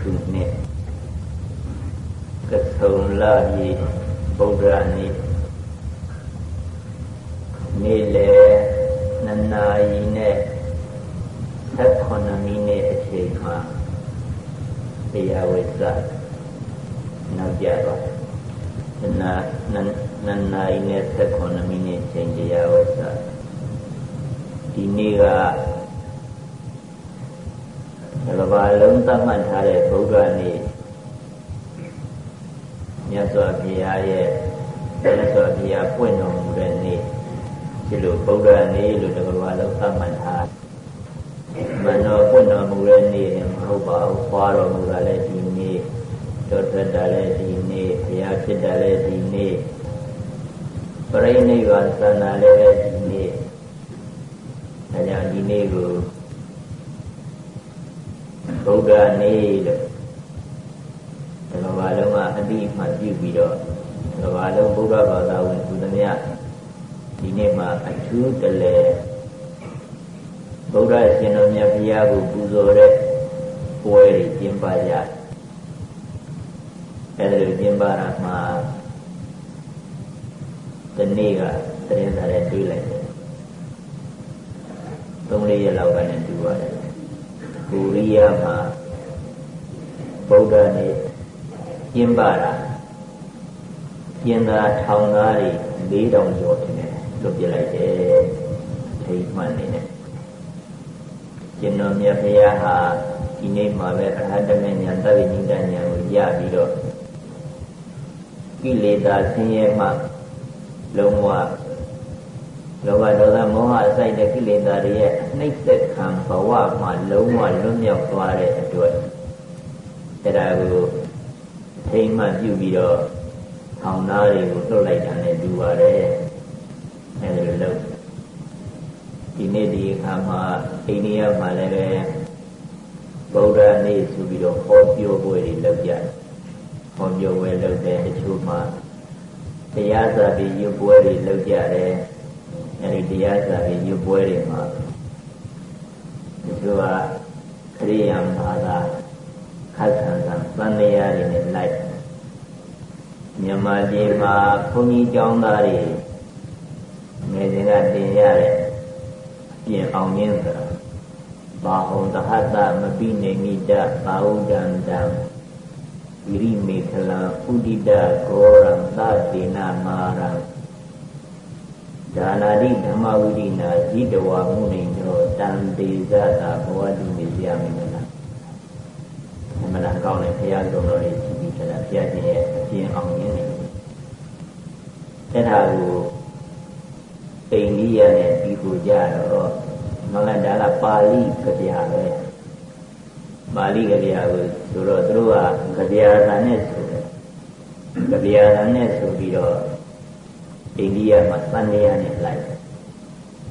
ခုနှစ်ကဆုံလကြီးဗုဒ္ဓနေ့နေ့လေနှစ်နာရီနဲ့7မိနစ်အချိန်မှာတရားဝိဇ္ဇနောက်ကြတော့နာနန်နာရီနဲ့7မိနစ်ချိန်တရားဝိဇ္ဇဒီနေ့က ကဘာလုံးသတ်မှတ်ထားတဲ့ဗုဒ္ဓနေ့မြတ်စွာဘုရားရဲ့မြတ်စွာဘုရားပွင့်တော်မူတဲ့နေ့ဒီလိုဗုဒ္ဓနေ့လို့တကဘာလုံးသတ်မှတ်ထားမနောပွင့်တော်မူတဲ့နေ့မဟုတ်ပါဘူးခွာတော်မူတာလည်းဒီနေ့တော်ထွက်တာလည်းဒီနေ့ဘုရားဖြစ်တာလည်းဒီနေ့ပရိနိဗ္ဗာန်သံသာလည်းဒီနေ့အဲကြောင့်ဒီနေ့ကို ဗုဒ္ဓနေ့လို့ဒီလိုပါလုံးကအတိမှပြုပြီးတော့ဒီလိုပါလုံးဗုဒ္ဓဘာသာဝင်သူသမ ्या ဒီနေ့မှာအထူးတလဲဗုဒ္ဓရှင်တော်မြတ်ဘုရားကိုပူဇော်တဲ့ပွဲတွေကျင်းပကြအဲဒါလိုကျင်းပတာမှာဒီနေ့ကသတင်းစာနဲ့တွေ့လိုက်တယ်သုံးလေးရက်လောက်ကနေတွေ့ပါတယ် ကိုရီးယားမှာဗုဒ္ဓနေ့ကျင်းပတာကျင်းသားထောင်သားတွေ၄000ကျော်တင်တယ်လွတ်ပြလိုက်တယ်ထိမှန်နေတယ်ကျွန်တော်မြတ်ဘုရားဟာဒီနေ့မှာပဲအရဟတမေညာသဗ္ဗညိတညာကိုရပြီးတော့ကိလေသာဆင်းရဲမှလုံးဝ လောဘဒေါသမောဟအစိုက်တဲ့ကိလေသာတွေရဲ့နှိမ့်သက်ခံဘဝမှာလုံးဝလွတ်မြောက်သွားတဲ့အတွက်အဲ့ဒါကိုထိမ့်မှပြုပြီးတော့ထောင်သားတွေကိုလွတ်လိုက်တာနဲ့တူပါတယ်အဲ့ဒါလိုလုပ်ဒီနေ့ဒီအခါမှာအိန္ဒိယမှာလည်းပဲဗုဒ္ဓနေ့ဆိုပြီးတော့ဟောပြောပွဲတွေလုပ်ကြတယ်ဟောပြောပွဲလုပ်တဲ့တချို့မှာတရားစာပေရွတ်ပွဲတွေလုပ်ကြတယ် အဲဒီတရားစာပေရွတ်ပွဲတွေမှာဒီလိုကခရိယံဘာသာခတ်ဆန်ဆန်သံဃာတွေနဲ့လိုက်မြန်မာပြည်မှာဘုန်းကြီးကျောင်းသားတွေငယ်စဉ်ကတင်ရတဲ့ပြင်အောင်ရင်းဆိုတာဘာဟောတဟတမပိနေမိတဘာဟုဒံတံဝိရိမေခလံဥဒိတဂောရံသတိနာမာရံ ဒါနာတိဓမ္မဝိဒိနာဇိတဝါမုနိသောတံတေဇတာဘဝတုမေပြမိမလားအမှန်တရားကောင်းတဲ့ဘုရားတော်တော်လေးကြည့်ပြီးကြတာဘုရားရှင်ရဲ့အကျဉ်အောင်ရင်းနေအဲ့ဒါကိုအိန္ဒိယနဲ့ပြီးကိုကြတော့မလဒါကပါဠိကြပြပဲပါဠိကြပြကိုဆိုတော့သူတို့ကကြပြသာနဲ့ဆိုတယ်ကြပြသာနဲ့ဆိုပြီးတော့ အိန္ဒိယမှာသံဃာနဲ့လိုက်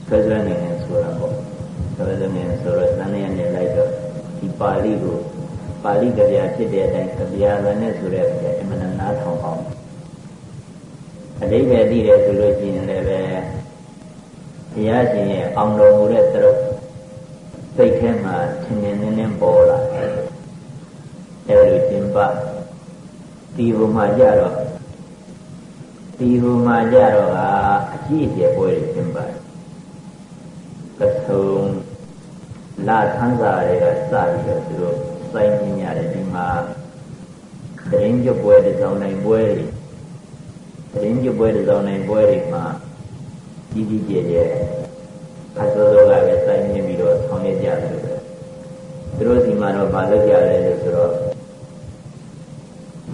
ဆွဲဆွဲနေနေဆိုတာပေါ့ဆွဲဆွဲနေဆိုတော့သံဃာနဲ့လိုက်တော့ဒီပါဠိကိုပါဠိကြပြဖြစ်တဲ့အတိုင်းကြပြသာနဲ့ဆိုတဲ့အမှန်နာထောင်အောင်အတိပ္ပယ်သိတယ်ဆိုလို့ရှိရင်လည်းပဲဘုရားရှင်ရဲ့အောင်တော်မူတဲ့သရုပ်စိတ်ထဲမှာထင်ထင်နေနေပေါ်လာအဲလိုကျင်းပဒီဟိုမှာကြတော့ ဒီဟိုမှာကြတော့ကအကြည့်အကျယ်ပွဲတွေကျင်းပါတယ်ကဆုံလာသန်းစာတွေကစပြီးတော့သူတို့စိုင်းနေရတယ်ဒီမှာတရင်ကျပွဲတွေကြောင်းနိုင်ပွဲတွေတရင်ကျပွဲတွေကြောင်းနိုင်ပွဲတွေမှာကြီးကြီးကျယ်ကျယ်အစောစောကပဲစိုင်းနေပြီးတော့ဆောင်းရကြတယ်သူတို့စီမှာတော့မလုပ်ကြလဲလို့ဆိုတော့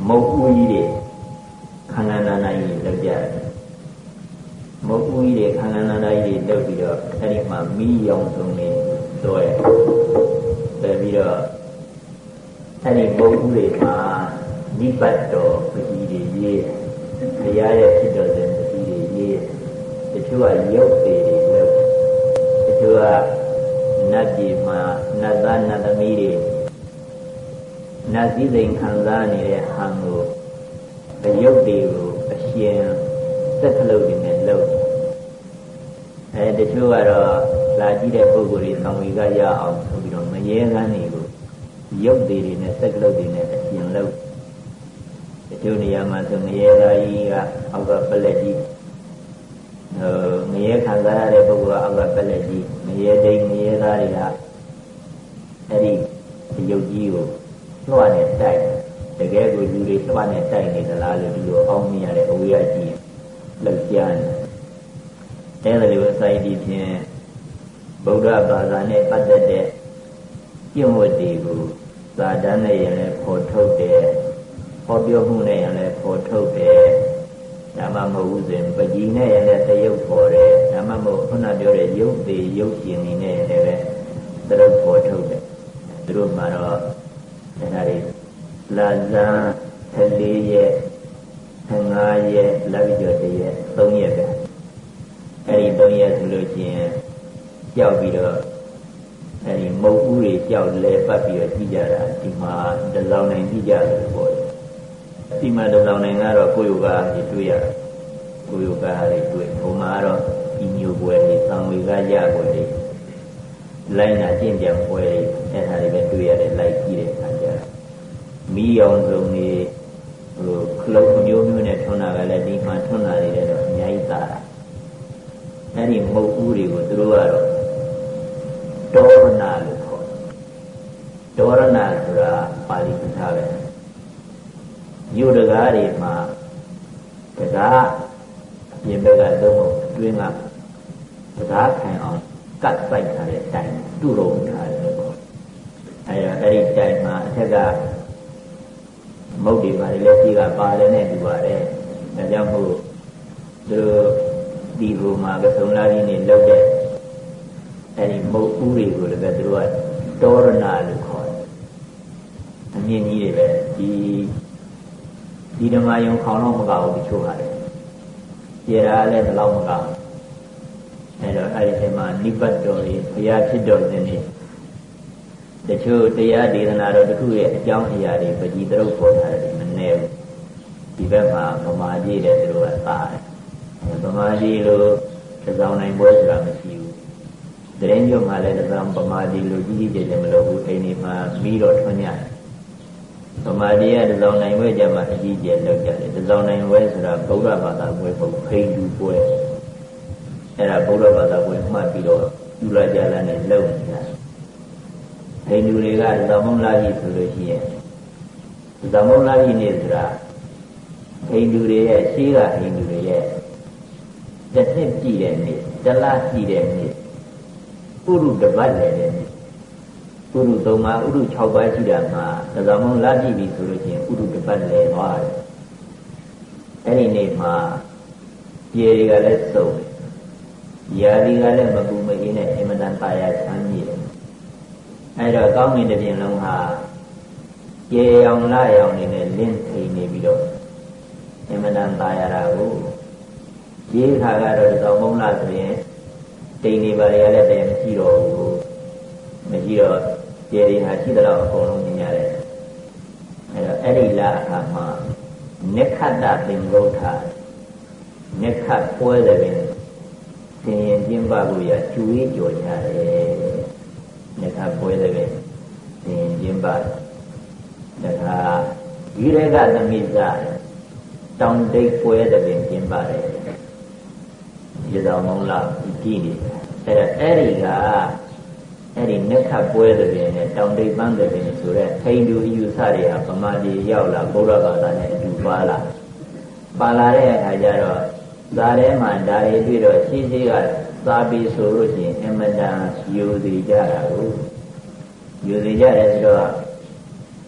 မုတ်ဦးကြီးတွေခ န္ဓာနာနာကြီးလုပ်ကြတယ်မုတ်ဦးကြီးတွေခန္ဓာနာနာကြီးတွေလုပ်ပြီးတော့အဲ့ဒီမှာမီးရောင်စုံနေတော့ရပဲပြီးတော့အဲ့ဒီမုတ်ဦးတွေမှာနိဗ္ဗတ်တော်ပကြီးတွေရေးဘုရားရဲ့ဖြစ်တော်စဉ်ပကြီးတွေရေးတချို့ကရုပ်တွေတွေလုပ်တချို့ကနတ်ပြည်မှာနတ်သားနတ်သမီးတွေနတ်စည်းစိမ်ခံစားနေတဲ့ဟံကို အယုတ်တွေကိုအရှင်စက်ကလုံးတွေနဲ့လုပ်အဲတချို့ကတော့လာကြည့်တဲ့ပုဂ္ဂိုလ်တွေသံဝေကရအောင်ဆိုပြီးတော့မရေကန်းတွေကိုရုပ်သေးတွေနဲ့စက်ကလုတ်တွေနဲ့အရှင်လို့တချို့နေရာမှာဆိုငရေသားကြီးကအောက်ကပလက်ကြီးဟိုငရေခံစားရတဲ့ပုဂ္ဂိုလ်ကအောက်ကပလက်ကြီးငရေဒိန်ငရေသားတွေကအဲ့ဒီရုပ်ကြီးကိုလွှတ်နဲ့တိုက်တ ကယ်ကိုလူတွေလွှတ်နဲ့တိုက်နေသလားလို့ဒီလိုအောင်းမြင်ရတဲ့အဝေးအကြီးလောက်ကြားနေအဲ့ဒါလိုအစိုက်ဒီဖြင့်ဗုဒ္ဓဘာသာနဲ့ပတ်သက်တဲ့ကျင့်ဝတ်တွေကိုသာတမ်းနဲ့ရင်လည်းဖော်ထုတ်တယ်ဟောပြောမှုနဲ့ရင်လည်းဖော်ထုတ်တယ်ဒါမှမဟုတ်ဆိုရင်ပကြီးနဲ့ရင်လည်းတရုပ်ဖော်တယ်ဒါမှမဟုတ်ခုနပြောတဲ့ရုပ်သေးရုပ်ရှင်နေနဲ့လည်းပဲသူတို့ဖော်ထုတ်တယ်သူတို့မှာတော့ဒါတွေ လာဇန်14ရက်15ရက်လက်ပြီးတော့တရက်3ရက်ပဲအဲ့ဒီ3ရက်ဆိုလို့ရှိရင်ကြောက်ပြီးတော့အဲဒီမုတ်ဦးတွေကြောက်လဲပတ်ပြီးတော့ကြည့်ကြတာဒီမှာတလောင်နိုင်ကြည့်ကြတယ်ပေါ့ဒီမှာတလောင်နိုင်ကတော့ကိုယောဂကြီးတွေ့ရတယ်ကိုယောဂတွေတွေ့ဟိုမှာတော့ဒီညိုပွဲတွေသံဝေကရပွဲတွေလိုက်နာကျင့်ကြံပွဲတွေအဲ့ဒါတွေပဲတွေ့ရတယ်လိုက်ကြည့်တဲ့အခါကျတော့ မီးရောင်စုံတွေဟိုခလုတ်မျိုးမျိုးနဲ့ထွန်းတာကလည်းဒီမှာထွန်းတာတွေလည်းတော့အများကြီးသာတာအဲ့ဒီမုတ်ဦးတွေကိုသူတို့ကတော့ဒေါရဏလို့ခေါ်တယ်ဒေါရဏဆိုတာပါဠိစကားပဲယူတကားတွေမှာတကားအပြင်ဘက်ကသုံးဖို့အတွင်းကတကားခံအောင်ကတ်ဆိုင်ထားတဲ့တိုင်တူရုံထားတယ်လို့ခေါ်အဲအဲ့ဒီတိုင်မှာအထက်က မုတ်တွေပါလေလက်ကြီးကပါတယ်နဲ့ဒီပါတယ်ဒါကြောင့်မို့သူတို့ဒီဘုံမှာကစုံလာရင်းနေလောက်တဲ့အဲဒီမုတ်ဦးတွေကိုလည်းပဲသူတို့ကတောရဏလို့ခေါ်တယ်အမြင့်ကြီးတွေပဲဒီဒီဓမ္မယုံခေါင်းတော့မကောက်ဘူးတချို့ဟာတယ်ကျေရာလည်းဒီလောက်မကောက်အဲတော့အဲ့ဒီထဲမှာနိပတ်တော်တွေဘုရားဖြစ်တော်တဲ့နေ့ တချို့တရားဒေသနာတော်တစ်ခုရဲ့အကြောင်းအရာတွေပကြီးတရုပ်ပေါ်ထားတယ်မနေဘူးဒီဘက်မှာဗမာကြီးတဲ့သူတို့ကသားတယ်ဗမာကြီးလို့သောင်းနိုင်ပွဲဆိုတာမရှိဘူးတရင်ကျွတ်မှလည်းသောင်းဗမာကြီးလို့ကြီးကြီးကျယ်ကျယ်မလုပ်ဘူးအိမ်ဒီမှာပြီးတော့ထွန်းကြတယ်ဗမာကြီးကသောင်းနိုင်ပွဲကြမှာအကြီးကျယ်လုပ်ကြတယ်သောင်းနိုင်ပွဲဆိုတာဗုဒ္ဓဘာသာပွဲပုံခိန်တူပွဲအဲ့ဒါဗုဒ္ဓဘာသာပွဲမှတ်ပြီးတော့ယူလာကြလာနဲ့လုပ်နေကြ တယ်ဟိန္ဒူတွေကသမုံလာကြီးဆိုလို့ရှိရင်သမုံလာကြီးနေဆိုတာဟိန္ဒူတွေရဲ့ရှေးကဟိန္ဒူတွေရဲ့တစ်နှစ်ကြည့်တဲ့နေ့တလကြည့်တဲ့နေ့ဥရုတပတ်လည်းတဲ့နေ့ဥရုသုံးပါဥရု6ပါးရှိတာမှာသမုံလာကြည့်ပြီဆိုလို့ရှိရင်ဥရုတပတ်လည်းသွားတယ်အဲ့ဒီနေ့မှာပြေတွေကလည်းစုံရာဒီကလည်းမပူမအေးနဲ့အင်မတန်ပါရချမ်းမြေတယ် အဲ့တော့ကောင်းကင်တစ်ပြင်လုံးဟာရေအောင်လာအောင်နေနဲ့လင်းထိန်နေပြီးတော့အမှန်တန်သာရတာကိုရေခါကတော့တောင်မုံလာဆိုရင်တိန်နေပါလေလည်းတည်းမရှိတော့ဘူးမရှိတော့ရေတွေဟာရှိတော့အကုန်လုံးမြင်ရတယ်အဲ့တော့အဲ့ဒီလာအခါမှာနိခတ်တပင်ရုထာနိခတ်ပွဲတယ်ပင်သင်ရင်ကျင်းပလို့ရကျွေးကြော်ကြတယ် ညခပွဲလည်းပဲသင်ကျင်းပါတခါဒီရကသမိစတောင်တိတ်ပွဲတဲ့ပင်ကျင်းပါတယ်ဒီတော်မုံလာကြည့်နေအဲ့ဒါအဲ့ဒီကအဲ့ဒီနှက်ခတ်ပွဲတဲ့ပင်နဲ့တောင်တိတ်ပန်းတဲ့ပင်ဆိုတဲ့ထိန်တူအယူဆတွေဟာဗမာပြည်ရောက်လာဗုဒ္ဓဘာသာနဲ့အတူပါလာပါလာတဲ့အခါကျတော့ဇာထဲမှာဒါတွေတွေ့တော့ရှိရှိက သာပြီးဆိုလို့ရှိရင်အမတန်ယူစီကြတာကိုယူစီကြတယ်ဆိုတော့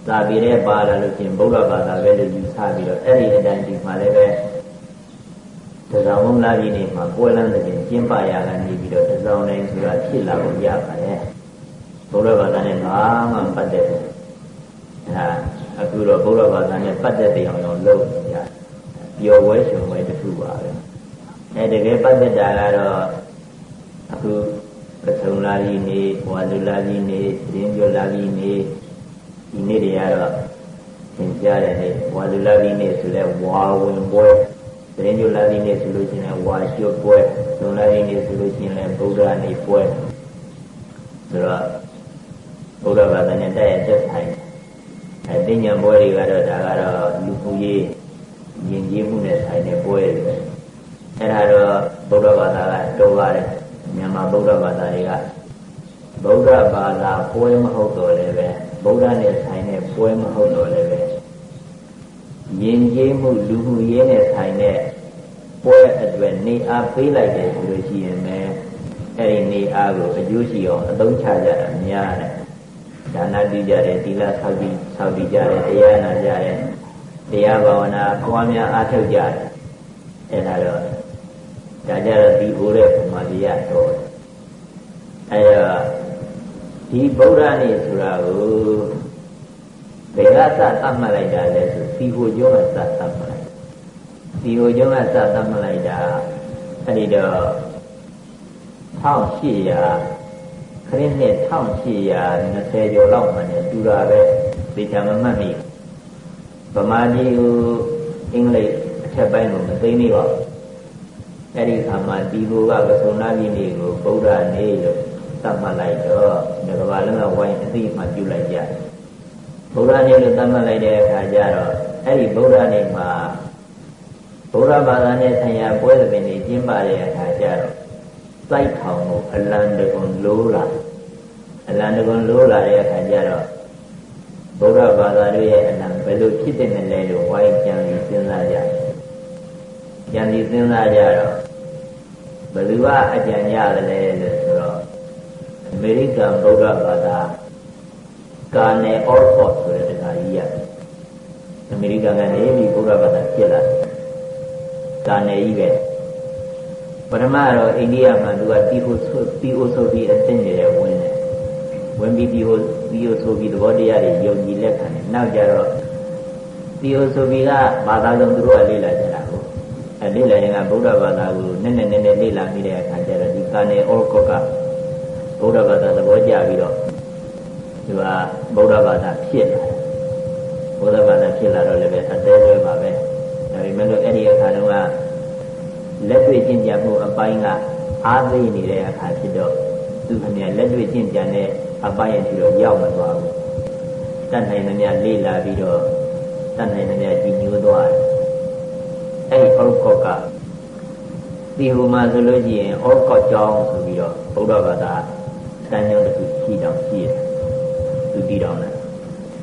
သာပြီးတဲ့ပါလာလို့ရှိရင်ဗုဒ္ဓဘာသာပဲလို့ယူဆပြီးတော့အဲ့ဒီအတိုင်းဒီမှာလည်းပဲတဇောင်းမုံလာကြီးနေမှာပွဲလန်းတဲ့ကျင်းပရကနေပြီးတော့တဇောင်းနိုင်ဆိုတာဖြစ်လာဖို့ရပါတယ်ဗုဒ္ဓဘာသာနဲ့ဘာမှပတ်သက်ဘူးအဲအခုတော့ဗုဒ္ဓဘာသာနဲ့ပတ်သက်တဲ့အောင်တော့လုပ်ကြပျော်ဝဲရှင်ဝဲတစ်ခုပါပဲအဲတကယ်ပတ်သက်တာကတော့ အခုပထုံလာကြီးနေဝါလူလာကြီးနေရင်းပြောလာကြီးနေဒီနေ့တွေကတော့သင်ကြားတဲ့နေ့ဝါလူလာကြီးနေဆိုလဲဝါဝင်ပွဲရင်းပြောလာကြီးနေဆိုလို့ရှိရင်ဝါကျွတ်ပွဲသုံးလာကြီးနေဆိုလို့ရှိရင်လဲဗုဒ္ဓနေပွဲဆိုတော့ဘုရားဘာသာနဲ့တည့်ရတဲ့ဆိုင်တင်ညာပွဲတွေကတော့ဒါကတော့လူမှုရေးယဉ်ကျေးမှုနဲ့ဆိုင်တဲ့ပွဲတွေအဲ့ဒါတော့ဗုဒ္ဓဘာသာကတော်ပါတယ် မြန်မာဗုဒ္ဓဘာသာတွေကဗုဒ္ဓဘာသာပွဲမဟုတ်တော့လည်းပဲဗုဒ္ဓနဲ့ဆိုင်တဲ့ပွဲမဟုတ်တော့လည်းပဲယဉ်ကျေးမှုလူမှုရေးနဲ့ဆိုင်တဲ့ပွဲအတွက်နေအားပေးလိုက်တယ်ဆိုလို့ရှိရင်လည်းအဲ့ဒီနေအားကိုအကျိုးရှိအောင်အသုံးချကြတာများတယ်ဒါနပြုကြတယ်သီလဆောက်တည်ဆောက်တည်ကြတယ်တရားနာကြတယ်တရားဘာဝနာပွားများအားထုတ်ကြတယ်အဲ့ဒါတော့ ဒါကြတော့ဒီဦးတဲ့ပမာတိရတော့အဲ့တော့ဒီဗုဒ္ဓနေ့ဆိုတာကိုဘယ်ကစသတ်မှတ်လိုက်တာလဲဆိုစီဟိုကျောင်းကစသတ်မှတ်လိုက်စီဟိုကျောင်းကစသတ်မှတ်လိုက်တာအဲ့ဒီတော့1800ခရစ်နှစ်1820ကျော်လောက်မှလည်းတူတာပဲသိချာမမှတ်မိဗမာပြည်ကိုအင်္ဂလိပ်အထက်ပိုင်းကိုမသိနေပါဘူး အဲ့ဒီအခါမှာဒီဘူကကဆုံနာပြည်နေကိုဗုဒ္ဓနေလို့သတ်မှတ်လိုက်တော့ဒီကဘာလုံးကဝိုင်းအသိမှပြုလိုက်ကြဗုဒ္ဓနေလို့သတ်မှတ်လိုက်တဲ့အခါကျတော့အဲ့ဒီဗုဒ္ဓနေမှာဗုဒ္ဓဘာသာနဲ့ဆံရပွဲသဘင်တွေကျင်းပတဲ့အခါကျတော့စိုက်ထောင်ကိုအလံတကွန်လိုးလာအလံတကွန်လိုးလာတဲ့အခါကျတော့ဗုဒ္ဓဘာသာတို့ရဲ့အလံဘယ်လိုဖြစ်တဲ့လဲလို့ဝိုင်းကြံပြီးစဉ်းစားကြကြံပြီးစဉ်းစားကြတော့ ဘယ်သူကအကြံရတယ်လို့ဆိုတော့အမေရိကန်ဗုဒ္ဓဘာသာကာနယ်အော့ဖော့ဆိုတဲ့တရားကြီးရတယ်အမေရိကန်ကနေပြီးဗုဒ္ဓဘာသာဖြစ်လာတယ်ကာနယ်ကြီးပဲပထမတော့အိန္ဒိယမှာသူကတီဟိုဆိုတီဟိုဆိုပြီးအသိဉာဏ်ဝင်တယ်ဝင်ပြီးတီဟိုတီဟိုဆိုပြီးသဘောတရားတွေယုံကြည်လက်ခံတယ်နောက်ကြတော့တီဟိုဆိုပြီးကဘာသာဆုံးသူတို့ကလေ့လာကြတာကိုအဲ လေ့လာရင်ကဗုဒ္ဓဘာသာကိုနည်းနည်းနည်းနည်းလေ့လာပြီးတဲ့အခါကျတော့ဒီကာနေအောကောကဗုဒ္ဓဘာသာသဘောကျပြီးတော့သူကဗုဒ္ဓဘာသာဖြစ်လာဗုဒ္ဓဘာသာဖြစ်လာတော့လည်းပဲအသေးသေးပါပဲဒါပေမဲ့လို့အဲ့ဒီအခါတုန်းကလက်တွေ့ကျင့်ကြံမှုအပိုင်းကအားသေးနေတဲ့အခါဖြစ်တော့သူခင်ဗျလက်တွေ့ကျင့်ကြံတဲ့အပိုင်းအထိတော့ရောက်မသွားဘူးတတ်နိုင်သမျှလေ့လာပြီးတော့တတ်နိုင်သမျှကြည်ညိုသွားတယ် အဲ့ဒီဩကောကဒီဟိုမှာဆိုလို့ရှိရင်ဩကောကြောင်းဆိုပြီးတော့ဘုရားဘာသာစံညောင်းတစ်ခုရှိတောင်ရှိတယ်သူတည်တော်တယ်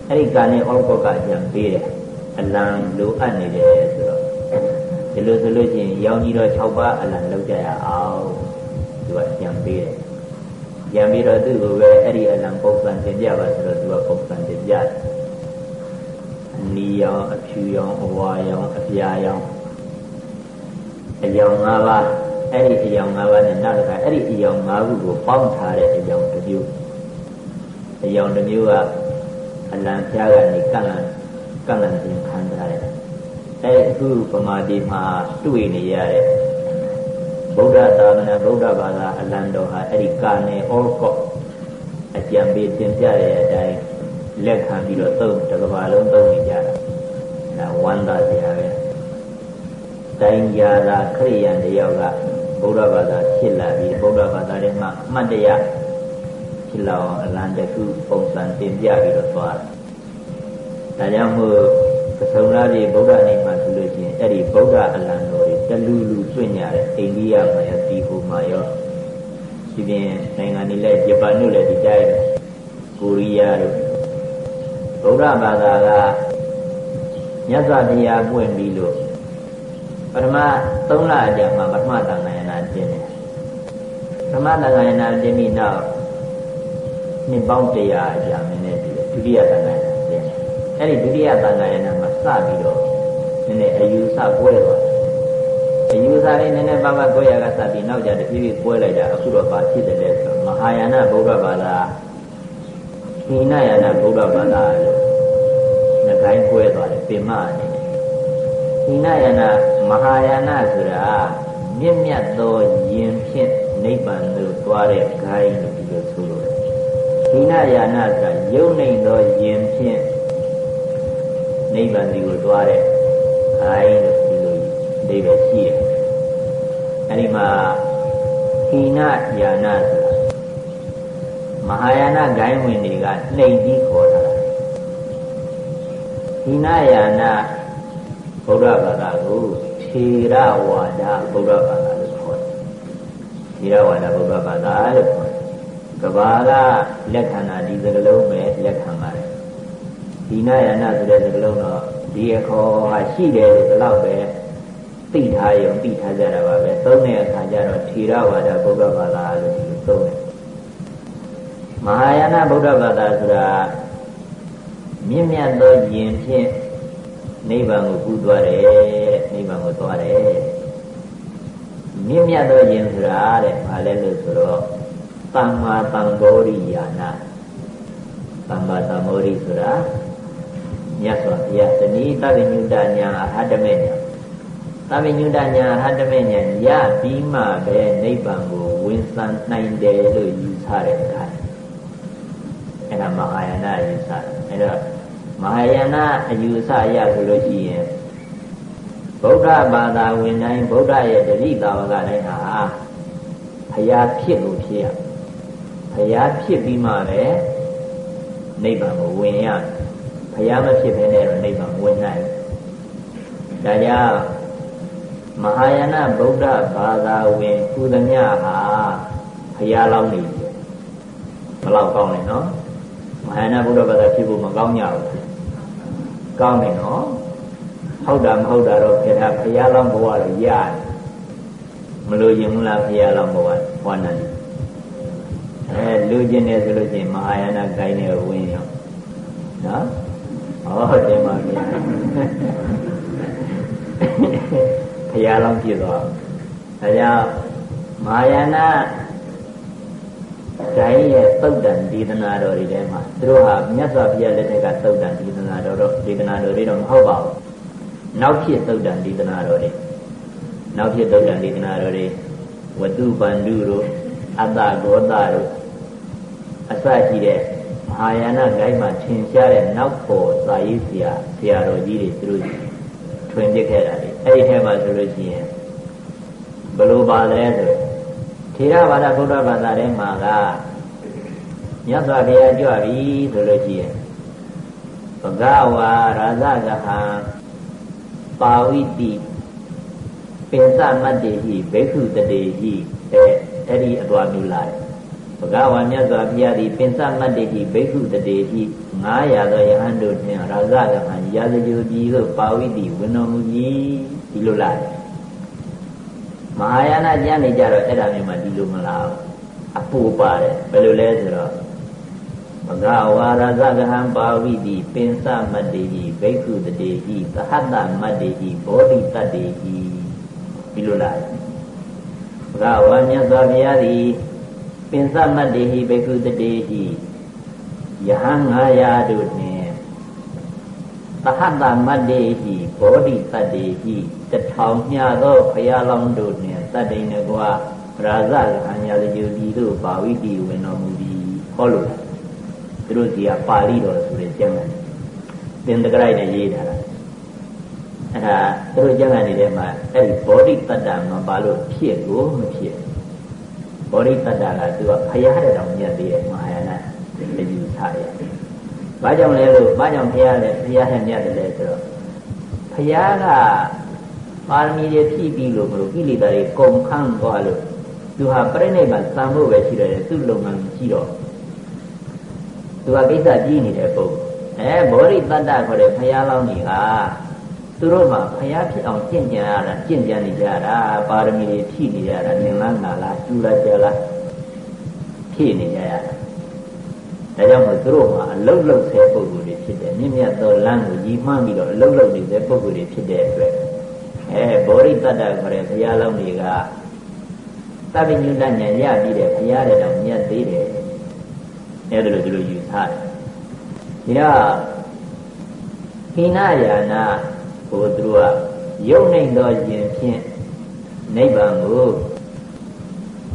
အဲ့ဒီကာနေဩကောကအကြံပေးတယ်အလံလိုအပ်နေတယ်ဆိုတော့ဒီလိုဆိုလို့ရှိရင်ရောင်ကြီးတော့6ပါးအလံလောက်ကြရအောင်သူကကြံပေးတယ်ကြံပြီးတော့သူ့ကိုပဲအဲ့ဒီအလံပုံစံတင်ပြပါဆိုတော့သူကပုံစံတင်ပြတယ်အနီရောင်အဖြူရောင်အဝါရောင်အပြာရောင် အယောင်၅ပါးအဲ့ဒီအယောင်၅ပါးနဲ့နောက်တစ်ခါအဲ့ဒီအယောင်၅ခုကိုပေါင်းထားတဲ့အယောင်တစ်မျိုးအယောင်တစ်မျိုးကအလံဖျားကနေကန့်လန့်ကန့်လန့်တင်ခံထားတယ်အဲအခုပမာတိမှာတွေ့နေရတဲ့ဗုဒ္ဓသာသနာဗုဒ္ဓဘာသာအလံတော်ဟာအဲ့ဒီကာနေဩကော့အကြံပေးတင်ပြတဲ့အတိုင်းလက်ခံပြီးတော့သုံးတစ်ကဘာလုံးသုံးနေကြတာဒါဝန္တာစရာပဲ တိုင်းကြတာခရိယန်တယောက်ကဗုဒ္ဓဘာသာဖြစ်လာပြီးဗုဒ္ဓဘာသာထဲမှာအမှတ်တရဖြစ်လာအောင်အလံတစ်ခုပုံစံတင်ပြပြီးတော့သွားတယ်ဒါကြောင့်မို့သုံးလားဒီဗုဒ္ဓနေမှာဆိုလို့ရှိရင်အဲ့ဒီဗုဒ္ဓအလံတော်တွေတလူလူတွေ့ညာတဲ့အိန္ဒိယမှာရောဒီဟိုမှာရောဒီပြင်နိုင်ငံတွေလည်းဂျပန်တို့လည်းဒီတိုင်းကိုရီးယားတို့ဗုဒ္ဓဘာသာကမြတ်စွာဘုရားပွင့်ပြီးလို့ ပထမ3လအကြာမှာပထမသံဃာယနာကျင်းတယ်ပထမသံဃာယနာကျင်းပြီးနောက်နှစ်ပေါင်း100အကြာမင်းနဲ့ပြီးဒုတိယသံဃာယနာကျင်းတယ်အဲ့ဒီဒုတိယသံဃာယနာမှာစပြီးတော့နည်းနည်းအယူဆကွဲသွားအယူဆလေးနည်းနည်းပါးပါးကွဲရကစပြီးနောက်ကြတဖြည်းဖြည်းကွဲလိုက်တာအခုတော့ဘာဖြစ်တယ်လဲဆိုတော့မဟာယာနဗုဒ္ဓဘာသာနိနယာနဗုဒ္ဓဘာသာလို့နှခိုင်းကွဲသွားတယ်ပင်မအနေ နဲ့နိနယာနမဟာယာနဆိုတာမြင့်မြတ်သောယင်ဖြင့်နိဗ္ဗာန်သို့သွားတဲ့ဂိုင်းလို့ဒီလိုဆိုလို့နိနယာနဆိုတာယုံနေသောယင်ဖြင့်နိဗ္ဗာန်ဒီကိုသွားတဲ့ခိုင်းလို့ဒီလိုအဓိပ္ပာယ်ရှိတယ်အဲဒီမှာဟိနယာနာဆိုတာမဟာယာနဂိုင်းဝင်တွေကနှိမ်ပြီးခေါ်တာဟဟိနယာနာ ဗုဒ္ဓဘာသာကိုထေရဝါဒဗုဒ္ဓဘာသာလို့ခေါ်တယ်ထေရဝါဒဗုဒ္ဓဘာသာလို့ခေါ်တယ်ကဘာကလက်ခံတာဒီစကလုံးပဲလက်ခံပါတယ်ဒီနာယနာဆိုတဲ့စကလုံးတော့ဒီအခေါ်ဟာရှိတယ်လို့ဒီလောက်ပဲသိထားရုံသိထားကြတာပါပဲသုံးတဲ့အခါကျတော့ထေရဝါဒဗုဒ္ဓဘာသာလို့ဒီလိုသုံးတယ်မဟာယာနဗုဒ္ဓဘာသာဆိုတာမြင့်မြတ်သောယင်ဖြင့် နိဗ္ဗာန်ကိုကူးသွားတယ်နိဗ္ဗာန်ကိုသွားတယ်မြင့်မြတ်သောယင်ဆိုတာတဲ့ဘာလဲလို့ဆိုတော့သမ္မာသမ္ဗောဓိယာနာသမ္မာသမ္ဗောဓိဆိုတာမြတ်စွာဘုရားတဏိတဗိညုတညာအဟတမေညာသဗိညုတညာအဟတမေညာရပြီးမှပဲနိဗ္ဗာန်ကိုဝင်ဆန်နိုင်တယ်လို့ယူဆတဲ့အခါအဲ့ဒါမဟာယာနယူဆအဲ့တော့ မဟာယာနအယူဆအရဆိုလို့ရှိရင်ဗုဒ္ဓဘာသာဝင်တိုင်းဗုဒ္ဓရဲ့တတိတာဝကတိုင်းဟာဘုရားဖြစ်လို့ဖြစ်ရဘုရားဖြစ်ပြီးမှပဲနိဗ္ဗာန်ကိုဝင်ရဘုရားမဖြစ်ဘဲနဲ့တော့နိဗ္ဗာန်ဝင်နိုင်ဒါကြောင့်မဟာယာနဗုဒ္ဓဘာသာဝင်ကုသမြဟာဘုရားလောင်းနေတယ်ဘယ်လောက်ကောင်းလဲနော်မဟာယာနဗုဒ္ဓဘာသာဖြစ်ဖို့မကောင်းကြဘူး ကောင်းတယ်နော်ဟုတ်တာမဟုတ်တာတော့ခေတ္တဘုရားလောင်းဘဝတော့ရတယ်မလို့ရင်မလားဘုရားလောင်းဘဝဟောနိုင်တယ်အဲလူကျင်တယ်ဆိုလို့ရှိရင်မဟာယာနဂိုင်းနဲ့ဝင်ရောနော်ဟောတယ်ပါဗျာဘုရားလောင်းပြည့်သွားဒါကြောင့်မဟာယာန ဒိုင်းရဲ့သုတ်တန်ဒေသနာတော်တွေထဲမှာသူတို့ဟာမြတ်စွာဘုရားလက်ထက်ကသုတ်တန်ဒေသနာတော်တော့ဒေသနာတော်တွေတော့မဟုတ်ပါဘူးနောက်ဖြစ်သုတ်တန်ဒေသနာတော်တွေနောက်ဖြစ်သုတ်တန်ဒေသနာတော်တွေဝတုပန္တုတို့အတ္တဂောတတို့အစရှိတဲ့မဟာယာနဂိုင်းမှာထင်ရှားတဲ့နောက်ပေါ်စာရေးဆရာဆရာတော်ကြီးတွေသူတို့ထွင်ပြခဲ့တာလေအဲ့ဒီထဲမှာဆိုလို့ရှိရင်ဘယ်လိုပါလဲဆို ထေရဘာသာဗုဒ္ဓဘာသာထဲမှာကမြတ်စွာဘုရားကြွပြီဆိုလို့ရှိရင်ဘဂဝါရာဇဂဟံပါဝိတိပင်စမတ္တိဟိဘိက္ခုတတေဟိအဲအဲ့ဒီအတော်မျိုးလာတယ်ဘဂဝါမြတ်စွာဘုရားသည်ပင်စမတ္တိဟိဘိက္ခုတတေဟိ900သောယဟန်တို့နှင့်ရာဇဂဟံရာဇဂုပြည်သို့ပါဝိတိဝင်တော်မူကြီးဒီလိုလာတယ် မဟာယာနကျမ်းနေကြတော့အဲ့ဒါမျိုးမှဒီလိုမလားအပူပါတယ်ဘယ်လိုလဲဆိုတော့ဘဂဝါရဇဂဟံပါဝိတိပင်စမတ္တိဟိဘိက္ခုတတေဟိသဟတမတ္တိဟိဘောဓိတတ္တိဟိဒီလိုလားဘဂဝါမြတ်စွာဘုရားသည်ပင်စမတ္တိဟိဘိက္ခုတတေဟိယဟန်900တို့နှင့်သဟတမတ္တိဟိဘောဓိတတ္တိဟိ တထောင်မြသောဘုရားလောင်းတို့နှင့်တတ္တိနကွာရာဇကံညာတိဒီတို့ပါဝိတိဝင်တော်မူသည်ဟောလို့သူတို့စီကပါဠိတော်ဆိုတဲ့ကျမ်းဂန်သင်္တကရိုက်နဲ့ရေးထားတာအဲ့ဒါသူတို့ကျမ်းဂန်တွေထဲမှာအဲ့ဒီဘောဓိတတ္တမှာပါလို့ဖြစ်ကိုမဖြစ်ဘောဓိတတ္တကသူကဖရားတဲ့တောင်မြတ်သေးတယ်မဟာယာနတည်ယူထားရတယ်။ဘာကြောင့်လဲလို့ဘာကြောင့်ဖရားလဲဖရားနဲ့မြတ်တယ်လဲဆိုတော့ဖရားက ပါရမီတွေဖြည့်ပြီးလို့မလို့ကိလေသာတွေကုန်ခန်းသွားလို့သူဟာပြိဋိဘံသံဖို့ပဲရှိတယ်သူ့လုံငန်းရှိတော့သူကကိစ္စကြီးနေတဲ့ပုံအဲဘောရိတတ္တခေါ်တဲ့ဖရာလောင်းကြီးကသူတို့မှဖရာဖြစ်အောင်ကျင့်ကြံရတာကျင့်ကြံနေကြတာပါရမီတွေဖြည့်နေကြတာနင်လားငါလားကျူလားကြလားဖြည့်နေကြရတာဒါကြောင့်မို့သူတို့မှာအလုတ်လုတ်ဆဲပုံကိုယ်တွေဖြစ်တယ်မြင့်မြတ်သောလမ်းကိုကြီးမှန်းပြီးတော့အလုတ်လုတ်နေတဲ့ပုံကိုယ်တွေဖြစ်တဲ့အတွက် အဲဘောရိတတ္တခေါ်တဲ့ဘုရားလောင်းတွေကသဗ္ဗညုတဉာဏ်ရပြီးတဲ့ဘုရားတဲ့တော့မြတ်သေးတယ်အဲဒါလိုဒီလိုယူဆတယ်ဒီတော့ခိနယာနာကိုသူတို့ကယုံနိုင်သောယင်ဖြင့်နိဗ္ဗာန်ကို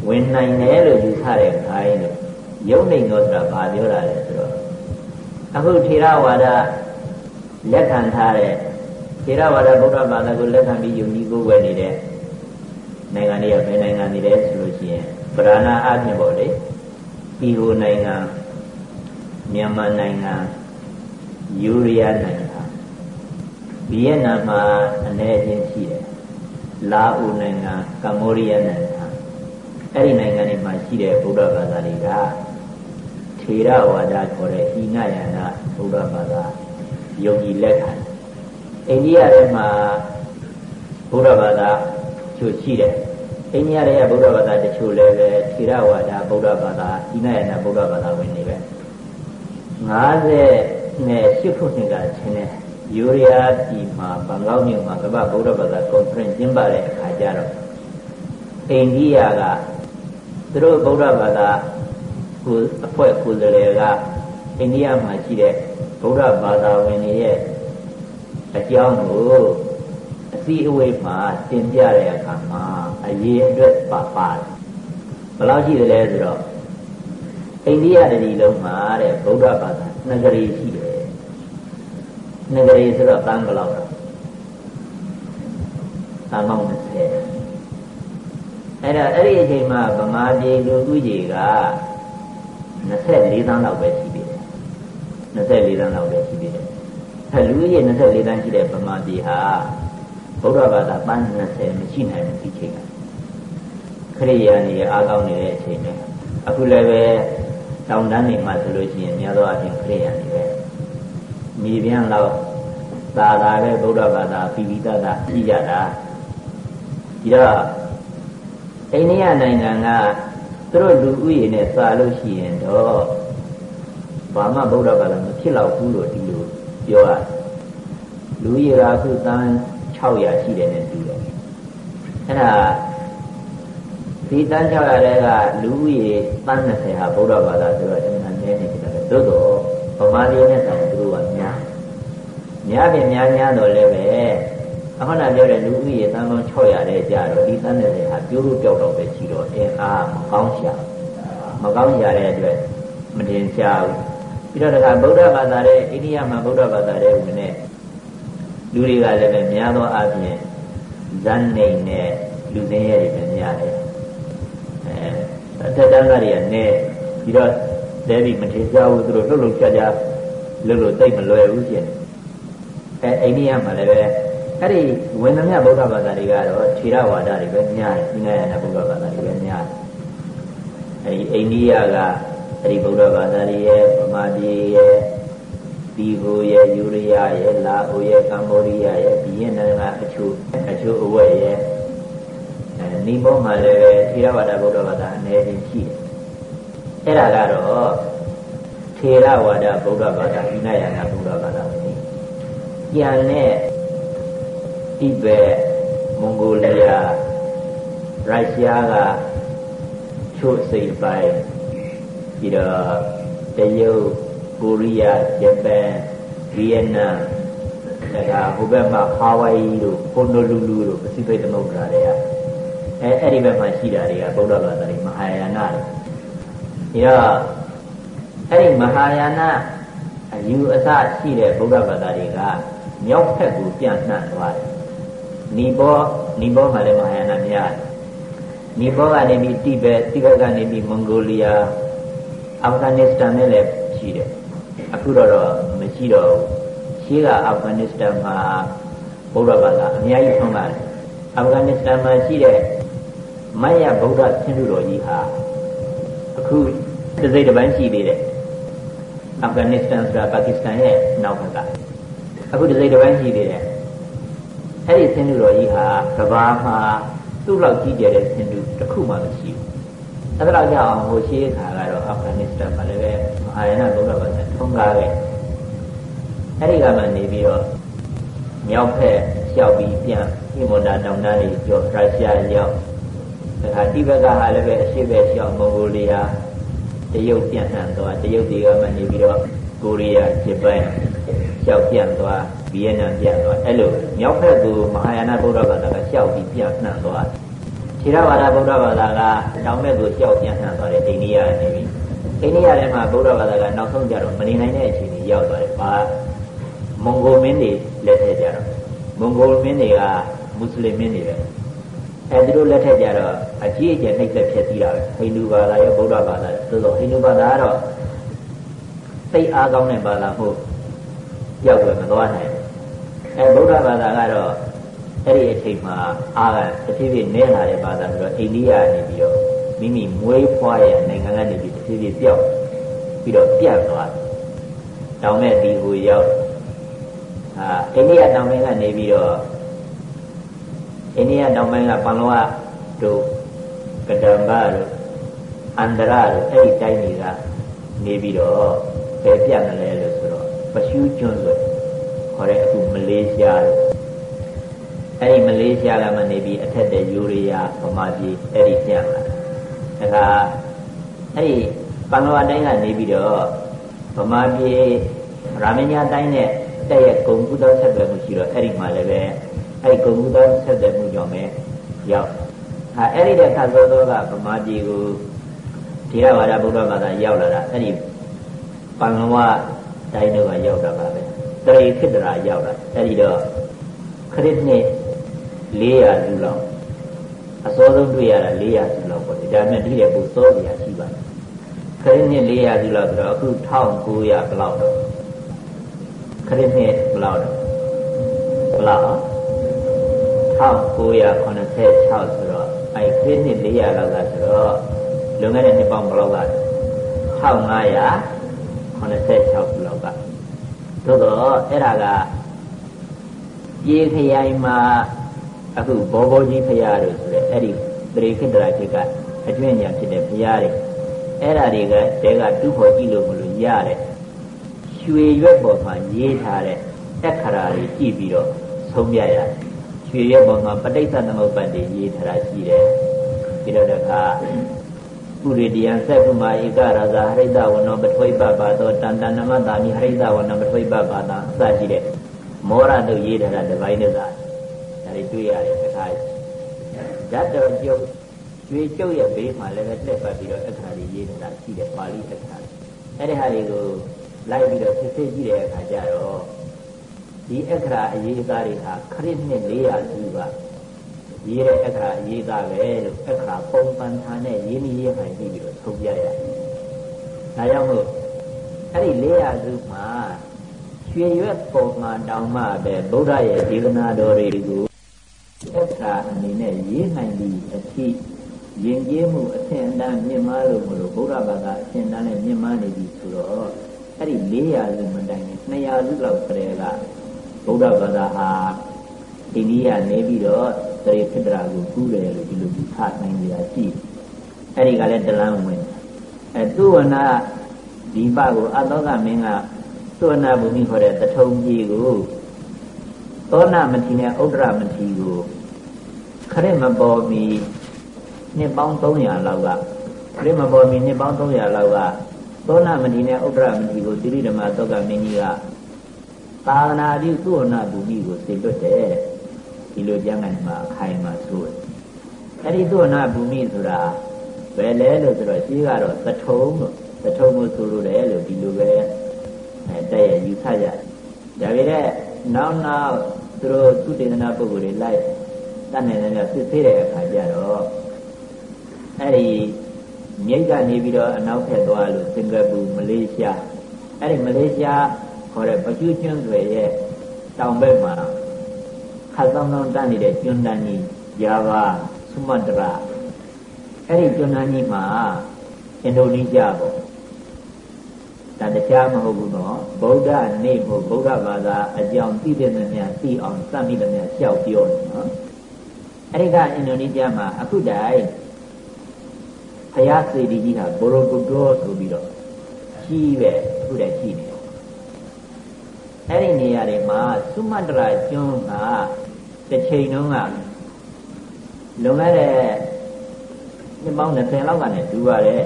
ဝင်နိုင်တယ်လို့ယူဆတဲ့ခိုင်းလို့ယုံနိုင်သောဆိုတာဘာပြောတာလဲဆိုတော့အခုထေရဝါဒလက်ခံထားတဲ့ ထေရဝါဒဗုဒ္ဓဘာသာကိုလက်ခံပြီးယုံကြည်ကိုယ်ဝယ်နေတဲ့နိုင်ငံတွေကဘယ်နိုင်ငံတွေလဲဆိုလို့ရှိရင်ဗราဏအပြင်ပေါ့လေပြည်ဟိုနိုင်ငံမြန်မာနိုင်ငံယူရီးယားနိုင်ငံဗီယက်နမ်မှာအနေချင်းရှိတယ်လာအိုနိုင်ငံကမ္ဘောဒီးယားနိုင်ငံအဲ့ဒီနိုင်ငံတွေမှာရှိတဲ့ဗုဒ္ဓဘာသာတွေကထေရဝါဒခေါ်တဲ့ဤငယနာဗုဒ္ဓဘာသာယုံကြည်လက်ခံ အိန္ဒိယထဲမှာဗုဒ္ဓဘာသာချို့ရှိတယ်အိန္ဒိယရဲ့ဗုဒ္ဓဘာသာတချို့လည်းပဲထေရဝါဒဗုဒ္ဓဘာသာဤငယနာဗုဒ္ဓဘာသာဝင်တွေပဲ50နဲ့8ခုနှစ်ကချင်းတဲ့ယူရီးယားပြည်မှာဘန်ကောက်မြို့မှာကမ္ဘာဗုဒ္ဓဘာသာကွန်ဖရင့်ကျင်းပတဲ့အခါကျတော့အိန္ဒိယကသူတို့ဗုဒ္ဓဘာသာကိုအဖွဲ့ကိုယ်စားလှယ်ကအိန္ဒိယမှာရှိတဲ့ဗုဒ္ဓဘာသာဝင်တွေရဲ့ အကြောင်းကိုအစည်းအဝေးမှာတင်ပြတဲ့အခါမှာအရေးအတွက်ပါပါတယ်ဘယ်လောက်ရှိသလဲဆိုတော့အိန္ဒိယတတိလုံးမှာတဲ့ဗုဒ္ဓဘာသာနှစ်ကြိမ်ရှိတယ်နှစ်ကြိမ်ဆိုတော့တန်းဘယ်လောက်တော့တန်းပေါင်း20အဲ့ဒါအဲ့ဒီအချိန်မှာဗမာပြည်လူဦးရေက24သန်းလောက်ပဲရှိပြီတယ်24သန်းလောက်ပဲရှိပြီတယ်အဲ လူကြီး24သန်းရှိတဲ့ဗမာပြည်ဟာဗုဒ္ဓဘာသာပန်း20မရှိနိုင်ဘူးဒီချိန်ကခရိယာနေအားကောင်းနေတဲ့အချိန်နဲ့အခုလည်းပဲတောင်တန်းတွေမှာဆိုလို့ရှိရင်များသောအားဖြင့်ခရိယာနေပဲမြေပြန်တော့သာသာပဲဗုဒ္ဓဘာသာပိပိသတာရှိကြတာဒီတော့အိန္ဒိယနိုင်ငံကသူတို့လူဦးရေနဲ့စာလို့ရှိရင်တော့ဘာမှဗုဒ္ဓဘာသာမဖြစ်တော့ဘူးလို့ဒီလို ပြောရတယ်လူကြီးကအခုတန်း600ရှိတယ်နဲ့တူတယ်အဲ့ဒါဒီတန်း600တဲ့ကလူကြီးတန်း20ဟာဗုဒ္ဓဘာသာဆိုတော့အမှန်နဲ့နေတယ်သို့တော့ဗမာပြည်နဲ့ဆိုင်သူတို့ကများများပြင်များများတော့လည်းပဲအခုနပြောတဲ့လူဦးရေတန်းပေါင်း600တဲ့ကြတော့ဒီတန်း20ဟာပြိုးလို့ပြောက်တော့ပဲရှိတော့အင်းအားမကောင်းရှာမကောင်းရှာတဲ့အတွက်မတင်ရှားဘူး ပြီးတော့တခါဗုဒ္ဓဘာသာရဲ့အိန္ဒိယမှာဗုဒ္ဓဘာသာရဲ့ဝင်တဲ့လူတွေကလည်းပဲများသောအားဖြင့်ဇန်နေနဲ့လူသိရဲတွေပဲများတယ်အဲအထက်တန်းသားတွေကနဲ့ပြီးတော့လဲပြီးမထေကြဘူးသူတို့လှုပ်လှုပ်ရှားရှားလှုပ်လို့တိတ်မလွယ်ဘူးရှင်အဲအိန္ဒိယမှာလည်းပဲအဲ့ဒီဝင်သမျှဗုဒ္ဓဘာသာတွေကတော့ထေရဝါဒတွေပဲများတယ်ဒီနိုင်ငံဗုဒ္ဓဘာသာတွေပဲများတယ်အဲ့ဒီအိန္ဒိယက အဲ့ဒီဗုဒ္ဓဘာသာတွေရဲ့ဗမာပြည်ရဲ့ဒီဟိုရဲ့ယူရီးယားရဲ့လာအိုရဲ့ကမ္ဘောဒီးယားရဲ့ဗီယက်နမ်ကအချို့အချို့အဝက်ရဲ့အဲနီမောမှာလည်းထေရဝါဒဗုဒ္ဓဘာသာအနေနဲ့ရှိတယ်အဲ့ဒါကတော့ထေရဝါဒဗုဒ္ဓဘာသာဣနယနာဗုဒ္ဓဘာသာပဲကျန်တဲ့တိဘက်မွန်ဂိုလီးယားရုရှားကချို့စိတ်ပိုင်း ပြီးတော့တရုတ်ကိုရီးယားဂျပန်ဗီယက်နမ်ဒါကဟိုဘက်မှာဟာဝိုင်ရီတို့ဟိုနိုလူလူတို့ပစိဖိတ်သမုဒ္ဒရာတွေကအဲအဲ့ဒီဘက်မှာရှိတာတွေကဗုဒ္ဓဘာသာတွေမဟာယာနတွေဒီတော့အဲ့ဒီမဟာယာနအယူအဆရှိတဲ့ဗုဒ္ဓဘာသာတွေကမြောက်ဘက်ကိုပြန့်နှံ့သွားတယ်နီဘောနီဘောမှာလည်းမဟာယာနများတယ်နီဘောကနေပြီးတိဘက်တိဘက်ကနေပြီးမွန်ဂိုလီးယား အာဖဂန်နစ္စတန်နဲ့လည်းရှိတယ်အခုတော့မရှိတော့ရှေးကအာဖဂန်နစ္စတန်မှာဗုဒ္ဓဘာသာအများကြီးထွန်းလာတယ်အာဖဂန်နစ္စတန်မှာရှိတဲ့မယဗုဒ္ဓဆင်းရဲတော်ကြီးဟာအခုတစ်စိတ်တစ်ပိုင်းရှိသေးတယ်အာဖဂန်နစ္စတန်ဆိုတာပါကစ္စတန်ရဲ့နောက်ဘက်ကအခုတစ်စိတ်တစ်ပိုင်းရှိသေးတယ်အဲ့ဒီဆင်းရဲတော်ကြီးဟာကဘာမှာသူ့လောက်ကြီးကျယ်တဲ့ဆင်းရဲတစ်ခုမှမရှိဘူး အဲ့ဒါကြောင့်ဟိုရှေးခါကတော့အာဖဂန်နစ္စတန်မှာလည်းပဲမဟာယာနဗုဒ္ဓဘာသာထုံးကားခဲ့အဲ့ဒီကမှနေပြီးတော့မြောက်ဖက်လျှောက်ပြီးပြန်ဟိမန္တာတောင်တန်းတွေကျော်ရုရှားရောက်တခါတိဘက်ကဟာလည်းပဲအရှိပဲလျှောက်မွန်ဂိုလီးယားတရုတ်ပြန်နှံသွားတရုတ်တွေကမှနေပြီးတော့ကိုရီးယားဂျပန်လျှောက်ပြန်သွားဗီယက်နမ်ပြန်သွားအဲ့လိုမြောက်ဖက်ကမဟာယာနဗုဒ္ဓဘာသာကလျှောက်ပြီးပြန်နှံသွား ထေရဝါဒဗုဒ္ဓဘာသာကတောင်ဘက်ကိုလျှောက်ပြန်နှံသွားတယ်အိန္ဒိယနေပြီအိန္ဒိယထဲမှာဗုဒ္ဓဘာသာကနောက်ဆုံးကြတော့မနေနိုင်တဲ့အခြေအနေရောက်သွားတယ်။ဘာမွန်ဂိုမင်းတွေလက်ထက်ကြတော့မွန်ဂိုမင်းတွေကမွတ်စလင်မင်းတွေပဲ။အဲဒီလိုလက်ထက်ကြတော့အကြီးအကျယ်နှိပ်စက်ဖြစ်ပြီးတာပဲ။ဟိန္ဒူဘာသာရောဗုဒ္ဓဘာသာရောသို့သောဟိန္ဒူဘာသာကတော့သိအားကောင်းတဲ့ဘာသာမဟုတ်ရောက်ွယ်မသွားနိုင်ဘူး။အဲဗုဒ္ဓဘာသာကတော့ အဲ့ဒီအချိန်မှာအားကတစ်ဖြည်းဖြည်းနည်းလာတဲ့ဘာသာဆိုတော့အိန္ဒိယနေပြီးတော့မိမိမွေးဖွားရနိုင်ငံကနေပြီးတစ်ဖြည်းဖြည်းပြောက်ပြီးတော့ပြတ်သွားတယ်။တောင်မဲ့ဒီကိုရောက်အာအိန္ဒိယတောင်ပိုင်းကနေပြီးတော့အိန္ဒိယတောင်ပိုင်းကပန်လောကတို့ကဒံဘာတို့အန္တရာတို့အဲ့ဒီတိုင်းတွေကနေပြီးတော့ဘယ်ပြတ်မလဲလို့ဆိုတော့ပရှုကျွန်းဆိုခေါ်တဲ့အခုမလေးရှားတို့ အဲ့ဒီမလေးရှားကမှနေပြီးအထက်တဲ့ယူရီးယားဗမာပြည်အဲ့ဒီပြန်လာဒါကအဲ့ဒီပန်လောကတိုင်းကနေပြီးတော့ဗမာပြည်ရာမညာတိုင်းနဲ့တဲ့ရဲ့ဂုံကုသောဆက်သွယ်မှုရှိတော့အဲ့ဒီမှာလည်းပဲအဲ့ဒီဂုံကုသောဆက်သွယ်မှုကြောင့်ပဲရောက်ဟာအဲ့ဒီတဲ့ခါသောသောကဗမာပြည်ကိုထေရဝါဒဗုဒ္ဓဘာသာရောက်လာတာအဲ့ဒီပန်လဝတိုင်းတော့ရောက်တာပါပဲတရေခိတ္တရာရောက်လာအဲ့ဒီတော့ခရစ်နှစ် 400လူလောက်အစောဆုံးတွေ့ရတာ400လူလောက်ပေါ့ဒါနဲ့ဒီတဲ့ကိုစောပြရရှိပါတယ်ခရစ်နှစ်400လူလောက်ဆိုတော့အခု1900ဘလောက်တော့ခရစ်နှစ်ဘလောက်တော့ဘလောက်1986ဆိုတော့အဲခရစ်နှစ်400လောက်ကဆိုတော့လွန်ခဲ့တဲ့နှစ်ပေါင်းဘယ်လောက်က1586လောက်ကသို့တော့အဲ့ဒါကပြေခရိုင်မှာ အခုဘောဘောကြီးဖရာတို့ဆိုတဲ့အဲ့ဒီတရေခိတ္တရာခေတ်ကအကျွင့်ညာဖြစ်တဲ့ဖရာတွေအဲ့ဒါတွေကတဲကတူဖို့ကြည့်လို့မလို့ရတဲ့ရွှေရွက်ပေါ်မှာရေးထားတဲ့အခရာတွေကြည့်ပြီးတော့ဆုံးပြရတယ်ရွှေရွက်ပေါ်မှာပဋိစ္စသမုပ္ပါဒ်တွေရေးထားတာရှိတယ်ပြီးတော့တခါပုရိတယံသက္ကုမာဧကရာဇာဟရိတဝနောပထွိပပါသောတန်တနမတာမိဟရိတဝနောပထွိပပါတာအစရှိတဲ့မောရတို့ရေးထားတာတစ်ပိုင်းနဲ့သာဒါ တွေတွေ့ရတယ်တခါဓာတ်တော်ကျုပ်ရွှေကျုပ်ရဲ့ဘေးမှာလည်းပဲတက်ပတ်ပြီးတော့အခါကြီးရေးထားတာရှိတယ်ပါဠိအခါအဲ့ဒီဟာတွေကိုလိုက်ပြီးတော့စစ်စစ်ကြည့်တဲ့အခါကျတော့ဒီအခရာအရေးသားတွေဟာခရစ်နှစ်400စုပါရေးတဲ့အခရာအရေးသားပဲလို့အခရာပုံပန်ထားနဲ့ရင်းနှီးရေးမှန်ပြီးတော့သုံးပြရတယ်။ဒါကြောင့်မို့အဲ့ဒီ400စုမှာရွှေရွက်ပုံမှန်တောင်မှပဲဗုဒ္ဓရဲ့ဒေသနာတော်တွေကို အခရာအနေနဲ့ရေးနိုင်ပြီးအဖြစ်ယဉ်ကျေးမှုအဆင့်အတန်းမြင့်မားလို့မလို့ဗုဒ္ဓဘာသာအဆင့်အတန်းနဲ့မြင့်မားနေပြီဆိုတော့အဲ့ဒီ400စုမတိုင်နဲ့200စုလောက်တည်းကဗုဒ္ဓဘာသာဟာအိန္ဒိယနေပြီးတော့တရေခိတ္တရာကိုကူးတယ်လို့ဒီလိုယူဆနိုင်ကြရှိအဲ့ဒီကလည်းတလန်းဝင်အဲသူဝနာဒီပကိုအတောကမင်းကသူဝနာဘုံကြီးခေါ်တဲ့တထုံကြီးကိုသောနာမတိနဲ့ဥဒ္ဒရမတိကို ခရစ်မပေါ်မီနှစ်ပေါင်း300လောက်ကခရစ်မပေါ်မီနှစ်ပေါင်း300လောက်ကသောနာမတိနဲ့ဥဒ္ဒရမတိကိုတိရိဓမ္မသောကမင်းကြီးကသာသနာပြုသုဝနာဘူမိကိုသိလွတ်တယ်ဒီလိုကျမ်းဂန်မှာအခိုင်မှာဆိုတယ်အဲ့ဒီသုဝနာဘူမိဆိုတာဘယ်လဲလို့ဆိုတော့ရှိကတော့သထုံလို့သထုံကိုဆိုလိုတယ်လို့ဒီလိုပဲအဲတဲ့ရယူဆကြတယ်ဒါပေမဲ့နောက်နောက်သူတို့သူတေသနာပုဂ္ဂိုလ်တွေလိုက် တတ်နိုင်တယ်စစ်ဆေးတဲ့အခါကျတော့အဲ့ဒီမြိတ်ကနေပြီးတော့အနောက်ဖက်သွားလို့စင်ကာပူမလေးရှားအဲ့ဒီမလေးရှားခေါ်တဲ့ပကျူးကျွန်းတွေရဲ့တောင်ဘက်မှာခတ်ဆောင်ဆောင်တန်းနေတဲ့ကျွန်းတန်းကြီးယာဘာသုမတရာအဲ့ဒီကျွန်းတန်းကြီးမှာအင်ဒိုနီးရှားပေါ့ဒါတရားမဟုတ်ဘူးနော်ဗုဒ္ဓနေ့ဖို့ဗုဒ္ဓဘာသာအကြောင်းသိတဲ့များသိအောင်စမိတဲ့များကြောက်ပြောတယ်နော် အဲ့ဒီကအင်ဒိုနီးရှားမှာအခုတိုင်ဘုရားစေတီကြီးဟာဘောရိုကုတောဆိုပြီးတော့ကြီးပဲအခုတိုင်ကြီးနေအဲ့ဒီနေရာတွေမှာသုမတရာကျွန်းကတစ်ချိန်တုန်းကလွန်ခဲ့တဲ့နှစ်ပေါင်း20လောက်ကနေတူပါတယ်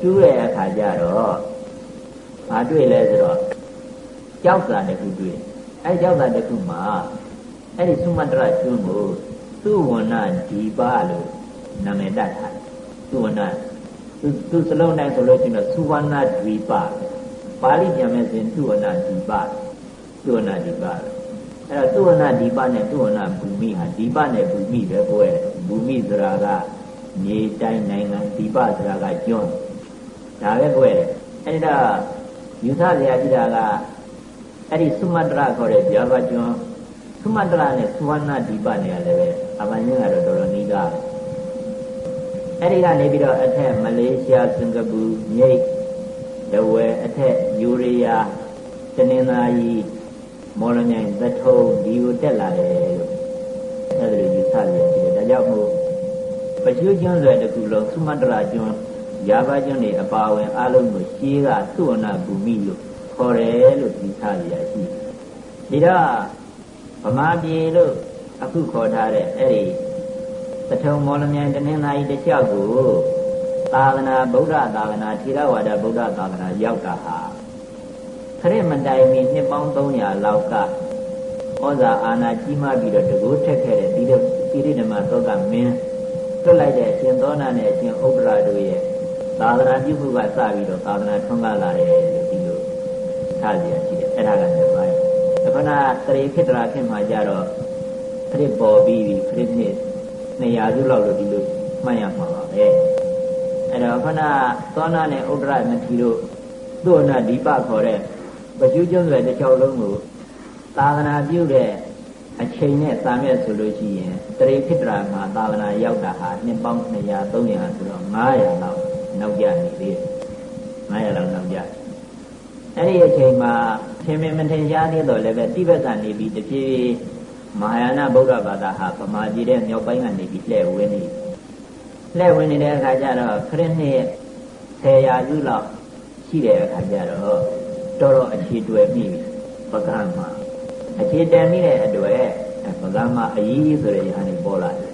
တူးတဲ့အခါကျတော့ဘာတွေ့လဲဆိုတော့ကြောက်စာတစ်ခုတွေ့အဲကြောက်စာတစ်ခုမှာ အဲ့ဒီသုမတရာကျွန်းကိုသုဝဏဒီပါလို့နာမည်တတ်ထားတယ်သုဝဏသူသူစလုံးတိုင်းဆိုလို့ရှိရင်သုဝဏဒီပါပါဠိပြန်မဲ့စဉ်သူဝနာဒီပသူဝနာဒီပအဲ့တော့သူဝနာဒီပနဲ့သူဝနာဘူမိဟာဒီပနဲ့ဘူမိပဲကိုယ်ဘူမိဆိုတာကမြေတိုင်းနိုင်ငံဒီပဆိုတာကကျွန်းဒါပဲကိုယ်အဲ့ဒါယူဆစရာကြည့်တာကအဲ့ဒီသုမတရခေါ်တဲ့ဂျာဗကျွန်း သုမတရနဲ့သုဝဏဒီပနေရလည်းပဲအပញ្ញကတော့တော်တော်နီးတာအဲ့ဒီကနေပြီးတော့အထက်မလေးရှားစင်ကာပူမြိတ်ဒဝဲအထက်ယူရီးယားတနင်္သာရီမော်လမြိုင်သထုံဒီကိုတက်လာတယ်လို့အဲ့ဒါလိုယူဆရရှိတယ်ဒါကြောင့်မို့ပကျွကျွန်းဆွယ်တစ်ခုလုံးသုမတရကျွန်းရာဘကျွန်းတွေအပါဝင်အလုံးကိုရှင်းကသုဝနာဘူမိလို့ခေါ်တယ်လို့ယူဆရရှိတယ်ဒါတော့ ဗမာပြည်လို့အခုခေါ်ထားတဲ့အဲ့ဒီသထုံမော်လမြိုင်တနင်္သာရီတစ်ချက်ကိုသာသနာဗုဒ္ဓသာသနာထေရဝါဒဗုဒ္ဓသာသနာရောက်တာဟာခရစ်မတိုင်မီနှစ်ပေါင်း300လောက်ကဩဇာအာဏာကြီးမားပြီးတော့တကူထက်ခဲ့တဲ့ဒီလိုတိရိဓမ္မသောကမင်းတွတ်လိုက်တဲ့အရှင်သောနာနဲ့အရှင်ဥပ္ပရာတို့ရဲ့သာသနာပြုမှုကစပြီးတော့သာသနာထွန်းကားလာတယ်လို့ဒီလိုထားကြရရှိတယ်အဲ့ဒါကလည်းပိုင်းအ ခုနတရေခိတရာဖြစ်မှာကြတော့ခရစ်ပေါ်ပြီးပြီခရစ်နှစ်200စုလောက်လို့ဒီလိုမှတ်ရမှာပါပဲအဲ့တော့ခုနသောနာနဲ့ဥဒ္ဒရမထီတို့သူ့အနာဒီပခေါ်တဲ့ပကျူးကျွန်းတွေတစ်ချောင်းလုံးကိုသာသနာပြုတဲ့အချိန်နဲ့သာမြတ်ဆိုလို့ရှိရင်တရိခိတရာမှာသာသနာရောက်တာဟာနှစ်ပေါင်း200 300ဆိုတော့900လောက်နောက်ကျနေသေးတယ်900လောက်နောက်ကျအဲ့ဒီအချိန်မှာ သင်္မင်မထင်ရှားသေးတော့လည်းပဲတိဘက်ကနေပြီးတဖြည်းဖြည်းမဟာယာနဗုဒ္ဓဘာသာဟာဗမာပြည်တဲ့မြောက်ပိုင်းကနေပြီးလှည့်ဝင်နေလှည့်ဝင်နေတဲ့အခါကျတော့ခရစ်နှစ်10ရာစုလောက်ရှိတဲ့အခါကျတော့တော်တော်အခြေတွေ့မိပြီပကံမှာအခြေတန်မိတဲ့အတွက်ပကံမှာအကြီးဆိုတဲ့ယဟန်ကြီးပေါ်လာတယ်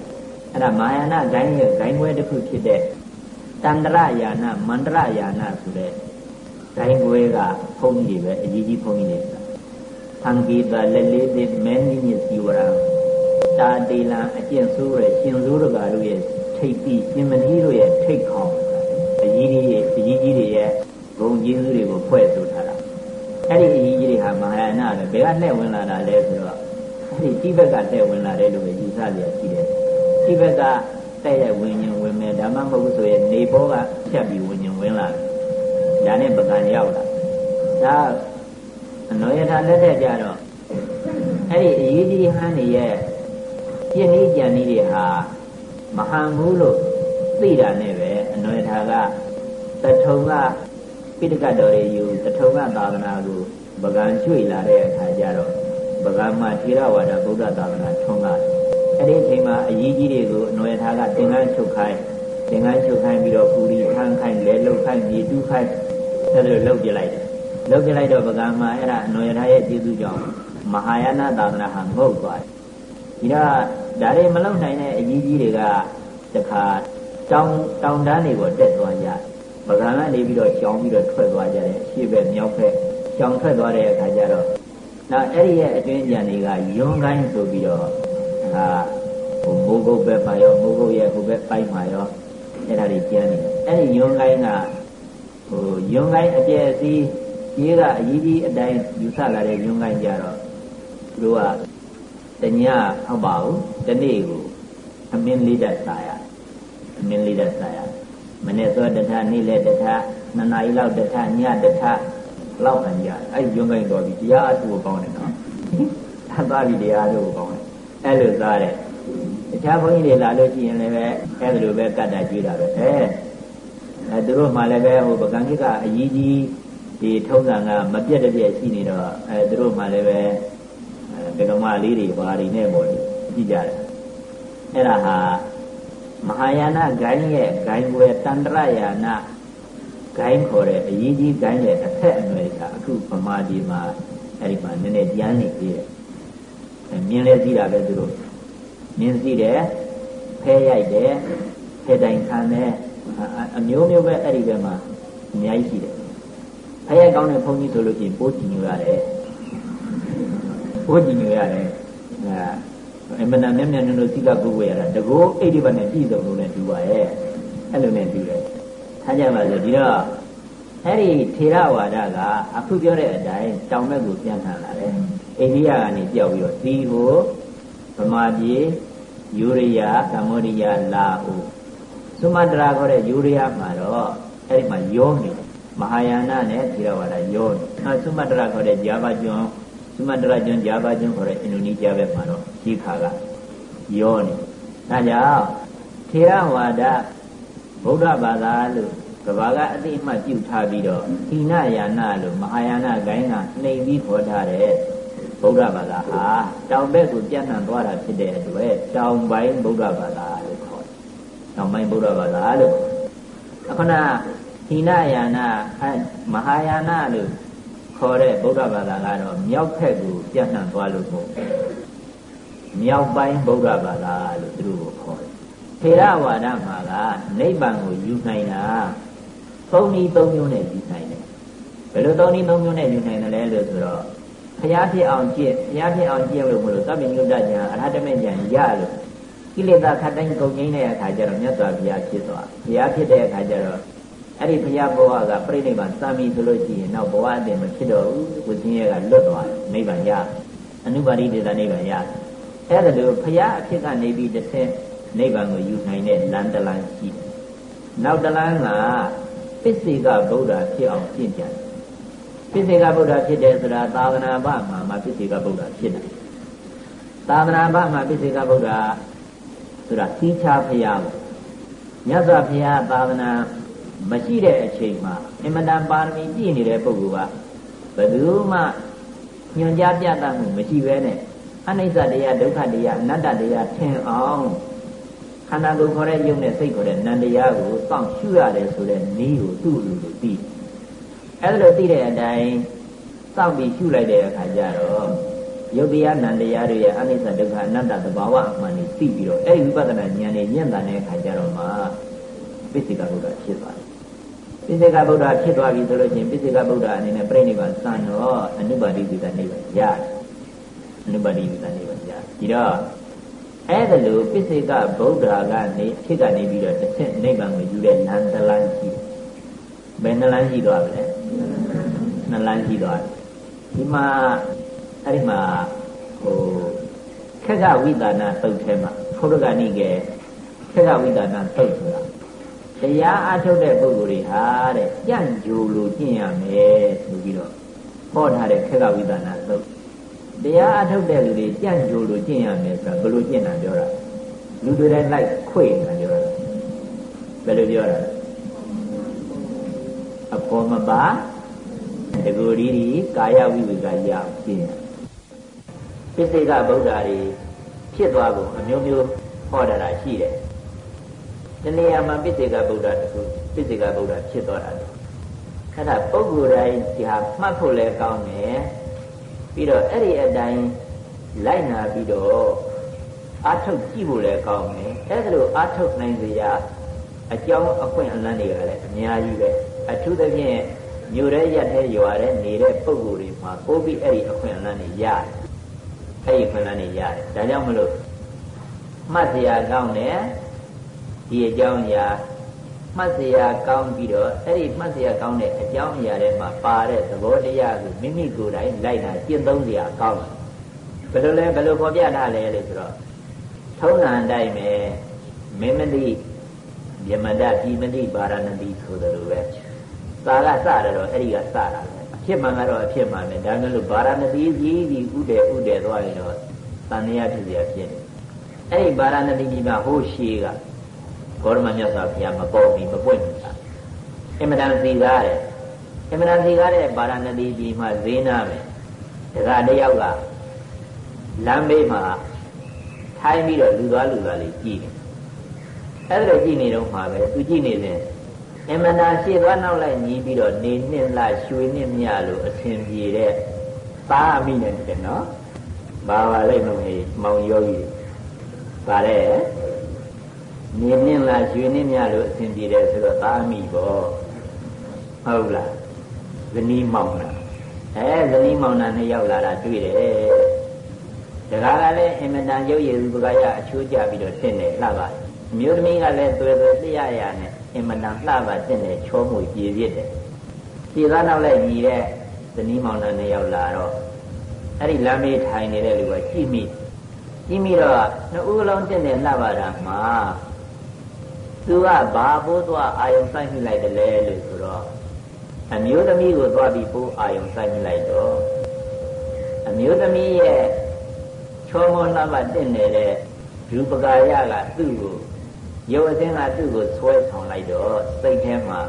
အဲ့ဒါမာယာနဂိုင်းရဲ့ဂိုင်းပွဲတစ်ခုဖြစ်တဲ့တန္တရယာနမန္တရယာနဆိုတဲ့ ဂိုင်းပွဲကဘုန်းကြီးတွေပဲအကြီးကြီးဘုန်းကြီးတွေသံဂီတာလက်လေးသစ်မင်းကြီးညစီဝရတာတေလံအကျင့်ဆိုးရဲ့ရှင်စိုးတကာတို့ရဲ့ထိပ်ပြီးရှင်မကြီးတို့ရဲ့ထိတ်ခေါင်အကြီးကြီးရဲ့အကြီးကြီးတွေရဲ့ဂုံကျေးဇူးတွေကိုဖွဲ့ဆိုထားတာအဲ့ဒီအကြီးကြီးတွေဟာမဟာယာနပဲဘယ်ကလှည့်ဝင်လာတာလဲဆိုတော့အဲ့ဒီတိဘက်ကလှည့်ဝင်လာတယ်လို့ပဲယူဆရရှိတယ်တိဘက်ကတဲ့ရဲ့ဝิญဉ်ဝင်မယ်ဒါမှမဟုတ်ဆိုရင်နေဘောကဖြတ်ပြီးဝิญဉ်ဝင်လာတယ် ဒါနဲ့ပကံရောက်လာဒါအနောယထာလက်ထက်ကြတော့အဲ့ဒီအရေးကြီးဟန်းနေရဲ့ပြည့်နည်းကြံနည်းတွေဟာမဟန်ဘူးလို့သိတာနဲ့ပဲအနောယထာကတထုံကပိဋကတော်တွေယူတထုံကသာသနာကိုပကံချွေလာတဲ့အခါကျတော့ပကံမှာထေရဝါဒဗုဒ္ဓသာသနာထွန်းကားအဲ့ဒီအချိန်မှာအရေးကြီးတွေကိုအနောယထာကသင်္ကန်းချုပ်ခိုင်းသင်္ကန်းချုပ်ခိုင်းပြီးတော့ပူရီထမ်းခိုင်းလဲလုတ်ခိုင်းမြေတူးခိုင်း အဲ့လိုလုတ်ပြလိုက်တယ်လုတ်ပြလိုက်တော့ပကံမှာအဲ့ဒါအနောယထာရဲ့ကျေးဇူးကြောင့်မဟာယာနသာသနာဟာငုတ်သွားတယ်ဒီတော့ဒါတွေမလုံနိုင်တဲ့အကြီးကြီးတွေကတခါတောင်တောင်တန်းတွေကိုတက်သွားကြပကံကနေပြီးတော့ရှောင်ပြီးတော့ထွက်သွားကြတယ်ရှေ့ဘက်မြောက်ဘက်ရှောင်ထွက်သွားတဲ့အခါကျတော့နောက်အဲ့ဒီရဲ့အတွင်းကြံတွေကယွန်းကိုင်းဆိုပြီးတော့ဟာဟိုမိုးကုတ်ဘက်မှာရောမိုးကုတ်ရဲ့ဟိုဘက်ပိုင်းမှာရောအဲ့ဒါတွေကျန်းနေတယ်အဲ့ဒီယွန်းကိုင်းက ဟိုယွန်းကိုင်းအကျယ်စီးကြီးကအကြီးကြီးအတိုင်းယူဆလာတဲ့ယွန်းကိုင်းကြတော့သူတို့ကတညဟုတ်ပါဘူးတနေ့ကိုအမင်းလေးတက်စားရအမင်းလေးတက်စားရမနေ့သောတထနေ့လည်းတထနှစ်နာရီလောက်တထညတထလောက်ခံကြအဲ့ယွန်းကိုင်းတော်ပြီတရားအထူကိုကောင်းတယ်နော်သတ်သွားပြီတရားတို့ကိုကောင်းတယ်အဲ့လိုသားတဲ့တခြားဘုန်းကြီးတွေလာလို့ရှိရင်လည်းပဲအဲ့လိုပဲကတ်တာကျွေးတာပဲအဲ အဲသူတို့မှလည်းပဲဟိုပကံကြီးကအကြီးကြီးဒီထုံးစံကမပြတ်တပြည့်ရှိနေတော့အဲသူတို့မှလည်းပဲဒကမလေးတွေဘာတွေနဲ့ပေါ့ကြည့်ကြတယ်အဲ့ဒါဟာမဟာယာနဂိုင်းရဲ့ဂိုင်းွယ်တန္တရယာနဂိုင်းခေါ်တဲ့အရေးကြီးဂိုင်းရဲ့အထက်အနွယ်ကအခုဗမာပြည်မှာအဲ့ဒီမှာနည်းနည်းကျန်းနေသေးတယ်မြင်လဲသိတာပဲသူတို့မြင်သိတယ်ဖဲရိုက်တယ်ဖဲတိုင်ခံတယ် အမျိုးမျိုးပဲအဲ့ဒီဘက်မှာအများကြီးရှိတယ်ဖဲရိုက်ကောင်းတဲ့ဘုန်းကြီးဆိုလို့ရှိရင်ပိုးကြည့်ညိုရတယ်ပိုးကြည့်ညိုရတယ်အဲအမှန်တမ်းမျက်မျက်နှာတို့သိကပုဂ္ဂိုလ်ရတာတကောအိဋ္ဌိပတ်နဲ့ပြည့်စုံလို့လည်းတူပါရဲ့အဲ့လိုနဲ့တူတယ်ထားကြပါစို့ဒီတော့အဲ့ဒီထေရဝါဒကအခုပြောတဲ့အတိုင်းတောင်ဘက်ကိုပြန်ထန်လာတယ်အိန္ဒိယကနေပြောက်ပြီးတော့ဒီကိုဗမာပြည်ယူရီးယားကမ္ဘောဒီးယားလာအို သုမတရာခေါ်တဲ့ယူရီးယားမှာတော့အဲ့ဒီမှာရောနေတယ်မဟာယာနနဲ့သီရဝါဒယောနေသုမတရခေါ်တဲ့ဂျာဗကျွန်းသုမတရကျွန်းဂျာဗကျွန်းခေါ်တဲ့အင်ဒိုနီးရှားဘက်မှာတော့ရှိခါကယောနေဒါကြောင့်ထေရဝါဒဗုဒ္ဓဘာသာလို့ကဘာကအတိအမှတ်ပြုထားပြီးတော့ဟိနယာနလို့မဟာယာနဂိုင်းကနှိမ်ပြီးခေါ်ထားတဲ့ဗုဒ္ဓဘာသာဟာတောင်ဘက်ကိုပြန့်နှံ့သွားတာဖြစ်တဲ့အတွက်တောင်ပိုင်းဗုဒ္ဓဘာသာလို့ ခေါ်တယ်။တောင်ပိုင်းဗုဒ္ဓဘာသာလို့အခုနဟိနယာနမဟာယာနလို့ခေါ်တဲ့ဗုဒ္ဓဘာသာကတော့မြောက်ဘက်ကိုပြန့်နှံ့သွားလို့ပေါ့မြောက်ပိုင်းဗုဒ္ဓဘာသာလို့သူတို့ကိုခေါ်တယ်။ထေရဝါဒမှာကနိဗ္ဗာန်ကိုယူနိုင်တာသုံးနည်းသုံးမျိုးနဲ့ယူနိုင်တယ်ဘယ်လိုသုံးနည်းသုံးမျိုးနဲ့ယူနိုင်တယ်လဲလို့ဆိုတော့ဘုရားဖြစ်အောင်ကြည့်ဘုရားဖြစ်အောင်ကြည့်လို့မလို့သဗ္ဗညုတ္တဉာဏ်အရဟတမေဉာဏ်ရလို့ ကိလေသာခတ်တိုင်းကုန်ငိမ့်တဲ့အခါကျတော့မြတ်စွာဘုရားဖြစ်သွားဘုရားဖြစ်တဲ့အခါကျတော့အဲ့ဒီဘုရားဘဝကပြိဋိဘံစံပြီဆိုလို့ရှိရင်နောက်ဘဝအတင်မဖြစ်တော့ဘူးဝိဇင်းရဲ့ကလွတ်သွားနိဗ္ဗာန်ရအနုပါရိတေသနိဗ္ဗာန်ရအဲ့ဒါလို့ဘုရားအဖြစ်ကနေပြီးတစ်ဆင့်နိဗ္ဗာန်ကိုယူနိုင်တဲ့လမ်းတစ်လမ်းရှိတယ်နောက်တစ်လမ်းကပစ္စေကဗုဒ္ဓဖြစ်အောင်ကျင့်ကြံပစ္စေကဗုဒ္ဓဖြစ်တယ်ဆိုတာသာသနာ့ဘာမှာမှာပစ္စေကဗုဒ္ဓဖြစ်တယ်သာသနာ့ဘာမှာပစ္စေကဗုဒ္ဓ ဆိုတာသီးခြားဖရာပေါ့မြတ်စွာဘုရားသာသနာမရှိတဲ့အချိန်မှာအင်မတန်ပါရမီပြည့်နေတဲ့ပုဂ္ဂိုလ်ကဘယ်သူမှညွန်ကြားပြတတ်မှုမရှိဘဲနဲ့အနိစ္စတရားဒုက္ခတရားအနတ္တတရားထင်အောင်ခန္ဓာကိုယ်ခေါ်တဲ့ယုံနဲ့စိတ်ခေါ်တဲ့နံတရားကိုစောင့်ရှုရတယ်ဆိုတဲ့နည်းကိုသူ့လူလိုသိအဲ့ဒါလိုသိတဲ့အတိုင်းစောင့်ပြီးရှုလိုက်တဲ့အခါကျတော့ ယုတ်တရားနံတရားတွေရဲ့အနိစ္စဒုက္ခအနတ္တသဘာဝအမှန်ကိုသိပြီးတော့အဲ့ဒီဝိပဿနာဉာဏ်နဲ့ညံ့တာတဲ့အခါကျတော့မှပိစိကဗုဒ္ဓဖြစ်သွားတယ်ပိစိကဗုဒ္ဓဖြစ်သွားပြီဆိုလို့ချင်းပိစိကဗုဒ္ဓအနေနဲ့ပြိဋိဘံစံတော့အနုပါတိပိသနိဗ္ဗာန်ရတယ်အနုပါတိပိသနိဗ္ဗာန်ရတယ်ဒီတော့အဲ့ဒါလို့ပစ္စေကဗုဒ္ဓကနေဖြစ်ကနေပြီးတော့တစ်ဆင့်နိဗ္ဗာန်ကိုယူတဲ့လမ်းတစ်လမ်းရှိဘယ်နှလမ်းရှိသွားပြီလဲနှလမ်းရှိသွားတယ်ဒီမှာ အဲ့ဒီမှာဟိုခက်ကဝိသနာတုတ်ထဲမှာဖုဒ္ဓဂဏိကေခက်ကဝိသနာတုတ်ဆိုတာတရားအထုတ်တဲ့ပုဂ္ဂိုလ်တွေဟာတဲ့ကြံ့ကြိုလို့ကျင့်ရမယ်ဆိုပြီးတော့ဟောထားတဲ့ခက်ကဝိသနာတုတ်တရားအထုတ်တဲ့လူတွေကြံ့ကြိုလို့ကျင့်ရမယ်ဆိုတာဘယ်လိုကျင့်တာပြောတာလူတွေတိုင်းလိုက်ခွေနေတာပြောတာဘယ်လိုပြောတာအပေါ်မပါတကူရီဒီကာယဝိဝေကရအောင်ကျင့် ပစ္စေကဗုဒ္ဓတွေဖြစ်သွားကုန်အမျိုးမျိုးဟောတာရှိတယ်ဒီနေရာမှာပစ္စေကဗုဒ္ဓတခုပစ္စေကဗုဒ္ဓဖြစ်သွားတာလေအဲ့ဒါပုဂ္ဂိုလ်တိုင်းဒီဟာမှတ်ဖို့လဲကောင်းတယ်ပြီးတော့အဲ့ဒီအတိုင်းလိုက်နာပြီးတော့အာထုတ်ကြည့်ဖို့လည်းကောင်းတယ်အဲ့ဒါလိုအာထုတ်နိုင်စရာအကြောင်းအခွင့်အလမ်းတွေကလည်းအများကြီးပဲအထူးသဖြင့်မြို့ရဲရက်ထဲရွာထဲနေတဲ့ပုံကိုယ်တွေမှာပို့ပြီးအဲ့ဒီအခွင့်အလမ်းတွေရတယ် အဲ့ဒီအခွင့်အလမ်းတွေရတယ်ဒါကြောင့်မလို့မှတ်စရာကောင်းတယ်ဒီအကြောင်းအရာမှတ်စရာကောင်းပြီးတော့အဲ့ဒီမှတ်စရာကောင်းတဲ့အကြောင်းအရာတွေမှာပါတဲ့သဘောတရားကိုမိမိကိုယ်တိုင်လိုက်တာကျင့်သုံးစရာကောင်းတယ်ဘယ်လိုလဲဘယ်လိုဖော်ပြထားလဲလို့ဆိုတော့ထုံးလန်တိုင်းပဲမင်းမတိယမဒပြည်မတိပါရဏတိဆိုတယ်လို့ပဲသာကစတယ်တော့အဲ့ဒီကစတာပဲအ ဖြစ်မှန်ကတော့အဖြစ်မှန်ပဲဒါမှမဟုတ်ဗာရာဏသီကြီးကြီးဥဒေဥဒေသွားရင်တော့တန်ရဖြစ်เสียဖြစ်တယ်အဲ့ဒီဗာရာဏသီကြီးမှာဟိုးရှိကဂေါရမမြတ်စွာဘုရားမပေါ်ပြီးမပွင့်ဘူးလားအင်မတန်စီကားတယ်အင်မတန်စီကားတဲ့ဗာရာဏသီကြီးမှာဈေးနာမယ်ဒါကတယောက်ကလမ်းဘေးမှာထိုင်းပြီးတော့လူသွားလူသွားလေးကြည့်တယ်အဲ့ဒါကြည့်နေတော့မှာပဲသူကြည့်နေစဉ် အမနာရှေ့သွားနောက်လိုက်ညီးပြီးတော့နေနှစ်လရွှေနှစ်မြလို့အဆင်ပြေတဲ့သားအမိနဲ့တဲ့နော်ဘာပါလိမ့်မလို့မောင်ယောဂီပါတယ်နေနှစ်လရွှေနှစ်မြလို့အဆင်ပြေတယ်ဆိုတော့သားအမိပေါ့ဟုတ်လားဇနီးမောင်လားအဲဇနီးမောင်နာနဲ့ရောက်လာတာတွေ့တယ်တကားကလည်းအင်မတန်ရုပ်ရည်ပကာယအချိုးကျပြီးတော့တင့်တယ်လှပါမျိုးသမီးကလည်းသွေသွေသိရရနဲ့ အင်မတန်လှပါတင့်တယ်ချောမွေပြေပြစ်တယ်ခြေသားနောက်လိုက်ညီတဲ့ဇနီးမောင်နှံနဲ့ရောက်လာတော့အဲ့ဒီလမ်းမေးထိုင်နေတဲ့လူကကြည့်မိကြည့်မိတော့နှစ်ဦးလုံးတင့်တယ်လှပါတာမှာသူကဘာဘိုးသွားအာယုံဆိုင်မိလိုက်တယ်လေလို့ဆိုတော့အမျိုးသမီးကိုသွားပြီးပိုးအာယုံစိုက်လိုက်တော့အမျိုးသမီးရဲ့ချောမောလှပတင့်နေတဲ့ရူပကာယကသူ့ကို ရုပ်အစင်းကသူ့ကိုဆွဲဆောင်လိုက်တော့စိတ်ထဲမှာ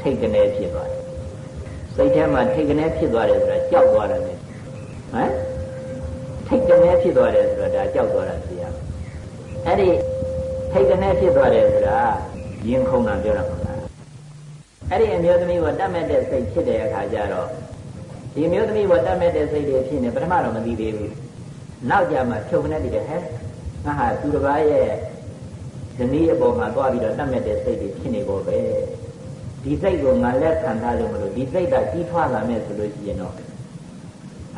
ထိတ်ကနေဖြစ်သွားတယ်စိတ်ထဲမှာထိတ်ကနေဖြစ်သွားတယ်ဆိုတာကြောက်သွားတယ်ဟမ်ထိတ်ကနေဖြစ်သွားတယ်ဆိုတာဒါကြောက်သွားတာဖြစ်ရအဲ့ဒီထိတ်ကနေဖြစ်သွားတယ်ဆိုတာရင်ခုန်တာပြောတာမဟုတ်လားအဲ့ဒီအမျိုးသမီးကတတ်မဲ့တဲ့စိတ်ဖြစ်တဲ့အခါကျတော့ဒီမျိုးသမီးကတတ်မဲ့တဲ့စိတ်တွေဖြစ်နေပထမတော့မသိသေးဘူးနောက်ကြမှာဖြုတ်နေတယ်ဟဲ့ငါဟာသူတစ်ပါးရဲ့ ဇနီးအပေါ်မှာသွားပြီးတော့တတ်မဲ့တဲ့စိတ်တွေဖြစ်နေဖို့ပဲဒီစိတ်ကိုငါလက်ခံထားလို့မလို့ဒီစိတ်ကကြီးထွားလာမယ်ဆိုလို့ရှိရင်တော့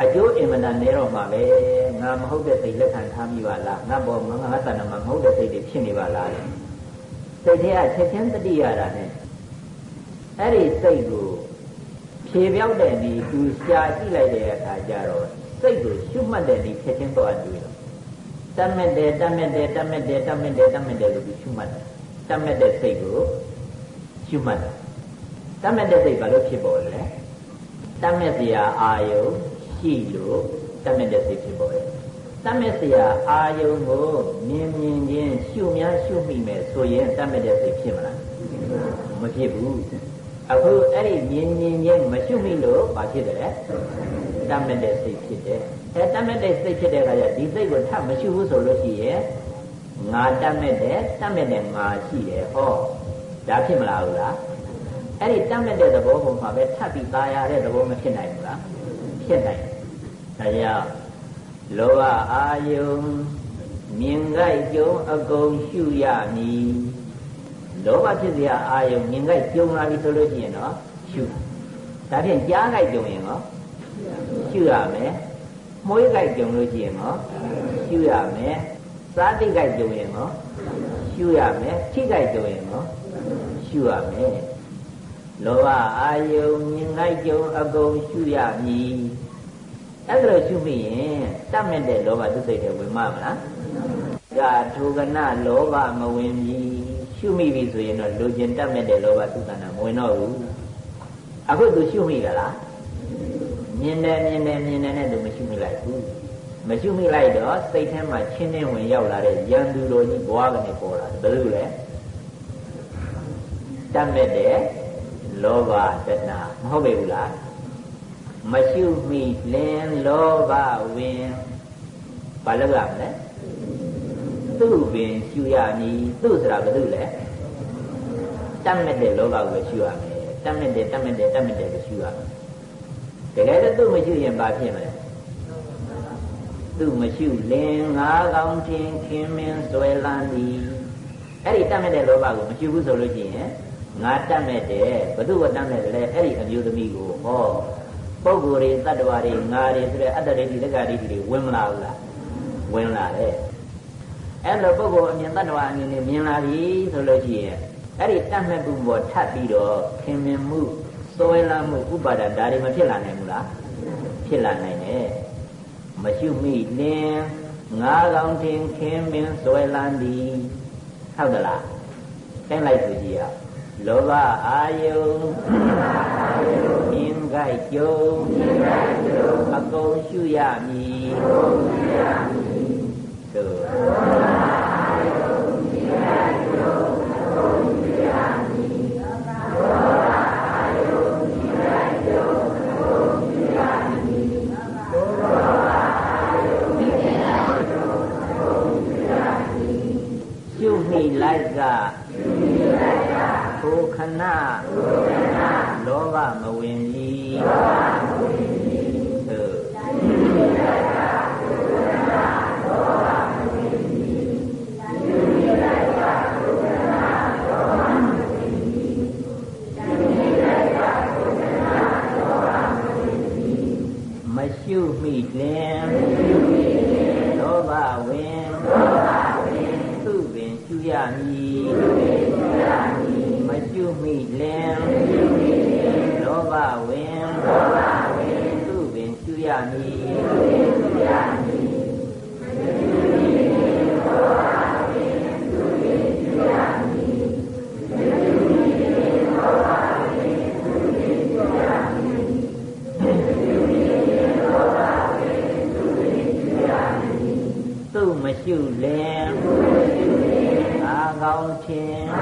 အကျိုးအင်မတန်နေတော့မှာပဲငါမဟုတ်တဲ့စိတ်လက်ခံထားမိပါလားငါပေါ်မှာငါတဏ္ဍမှာမဟုတ်တဲ့စိတ်တွေဖြစ်နေပါလားစိတ်ထဲကချက်ချင်းတတိရတာနဲ့အဲ့ဒီစိတ်ကိုဖြေပြောက်တဲ့ဒီသူရှာကြည့်လိုက်တဲ့အခါကျတော့စိတ်ကိုရှုမှတ်တဲ့ဒီချက်ချင်းတော့တွေ့တော့ တတ်မဲ့တယ်တတ်မဲ့တယ်တတ်မဲ့တယ်တတ်မဲ့တယ်တတ်မဲ့တယ်လို့ရှုမှတ်တယ်တတ်မဲ့တဲ့စိတ်ကိုရှုမှတ်တယ်တတ်မဲ့တဲ့စိတ်ဘာလို့ဖြစ်ပေါ်လဲတတ်မဲ့စရာအာယုရှိလို့တတ်မဲ့တဲ့စိတ်ဖြစ်ပေါ်တယ်တတ်မဲ့စရာအာယုကိုမြင်မြင်ချင်းရှုများရှုမိမယ်ဆိုရင်တတ်မဲ့တဲ့စိတ်ဖြစ်မလားမဖြစ်ဘူးအခုအဲ့ဒီမြင်မြင်ချင်းမရှုမိလို့ဘာဖြစ်တယ်လဲ တတ်မဲ့တဲ့စိတ်ဖြစ်တယ်အဲတတ်မဲ့တဲ့စိတ်ဖြစ်တဲ့အခါကျဒီစိတ်ကိုထပ်မရှုဘူးဆိုလို့ရှိရင်ငါတတ်မဲ့တဲ့တတ်မဲ့တဲ့ငါရှိတယ်ဟောဒါဖြစ်မလားဘူးလားအဲ့ဒီတတ်မဲ့တဲ့သဘောပုံမှာပဲထပ်ပြီးตายရတဲ့သဘောမဖြစ်နိုင်ဘူးလားဖြစ်နိုင်ဒါကြောင့်လောဘအာယုံမြင်ကြိုက်ကြုံအကုန်ရှုရမည်လောဘဖြစ်เสียအာယုံမြင်ကြိုက်ကြုံလာပြီဆိုလို့ရှိရင်တော့ရှုဒါဖြင့်ကြားကြိုက်ကြုံရင်ရော ရှုရမယ်မှုေးကြိုက်ကြုံလို့ရှိရင်ရောရှုရမယ်စားတိကြိုက်ကြုံရင်ရောရှုရမယ်ထိကြိုက်ကြုံရင်ရောရှုရမယ်လောဘအာယုံမြင်ကြိုက်ကြုံအကုန်ရှုရမည်အဲ့ဒါလို့ရှုမိရင်တတ်မဲ့တဲ့လောဘသူစိတ်တွေဝင်မမလားဒါထိုကနလောဘမဝင်ပြီရှုမိပြီဆိုရင်တော့လိုချင်တတ်မဲ့တဲ့လောဘသူတဏ္ဍမဝင်တော့ဘူးအခုသူရှုမိကြလား မြင်တယ်မြင်တယ်မြင်တယ်နဲ့သူမရှုမိလိုက်ဘူးမရှုမိလိုက်တော့စိတ်ထဲမှာချင်းချင်းဝင်ရောက်လာတဲ့ရန်သူတော်ကြီးဘွားကနေပေါ်လာဘယ်လိုလဲတတ်မဲ့တဲ့လောဘတဏမဟုတ်ပေဘူးလားမရှုမိလင်လောဘဝင်ဘာလို့ရမလဲသူ့ပင်ရှုရမည်သူ့ဆိုတာဘာလို့လဲတတ်မဲ့တဲ့လောဘကိုရှုရမယ်တတ်မဲ့တဲ့တတ်မဲ့တဲ့တတ်မဲ့တဲ့ကိုရှုရမယ် တကယ်တော့သူ့မရှုရင်ဘာဖြစ်မလဲသူ့မရှုလင်ငါးကောင်းချင်းခင်မင်းဆွဲလန်းသည်အဲ့ဒီတတ်မဲ့တဲ့လောဘကိုမရှုဘူးဆိုလို့ရှိရင်ငါတတ်မဲ့တဲ့ဘု து ဝတတ်မဲ့လေအဲ့ဒီအမျိုးသမီးကိုဟောပုဂ္ဂိုလ်တွေတ attva တွေငါတွေဆိုတဲ့အတ္တရိတိလက္ခဏာတွေဝင်မလာဘူးလားဝင်လာတယ်အဲ့လိုပုဂ္ဂိုလ်အမြင်တ attva အမြင်တွေမြင်လာပြီဆိုလို့ရှိရင်အဲ့ဒီတတ်မဲ့မှုပေါ်ထပ်ပြီးတော့ခင်မင်မှု စွဲလမ်းမှုဥပါဒဒါတွေမဖြစ်လာနိုင်ဘူးလားဖြစ်လာနိုင်တယ်မရှုမိလင်ငါးကောင်တင်ခင်မင်စွဲလမ်းသည်ဟုတ်သလားသိလိုက်သူကြီးอ่ะလောဘအာယုမြင်ကြိုက်ကြုံအကုန်ရှုရမည်သို့ရှု မိလိုက်ကထိုခဏလောဘမဝင်ကြီးမရှုမိလင် ကြမည်မကျွမိလင်လောဘဝင်သူပင်ကျွရမည်သူမရှိလင် င်းခြင်း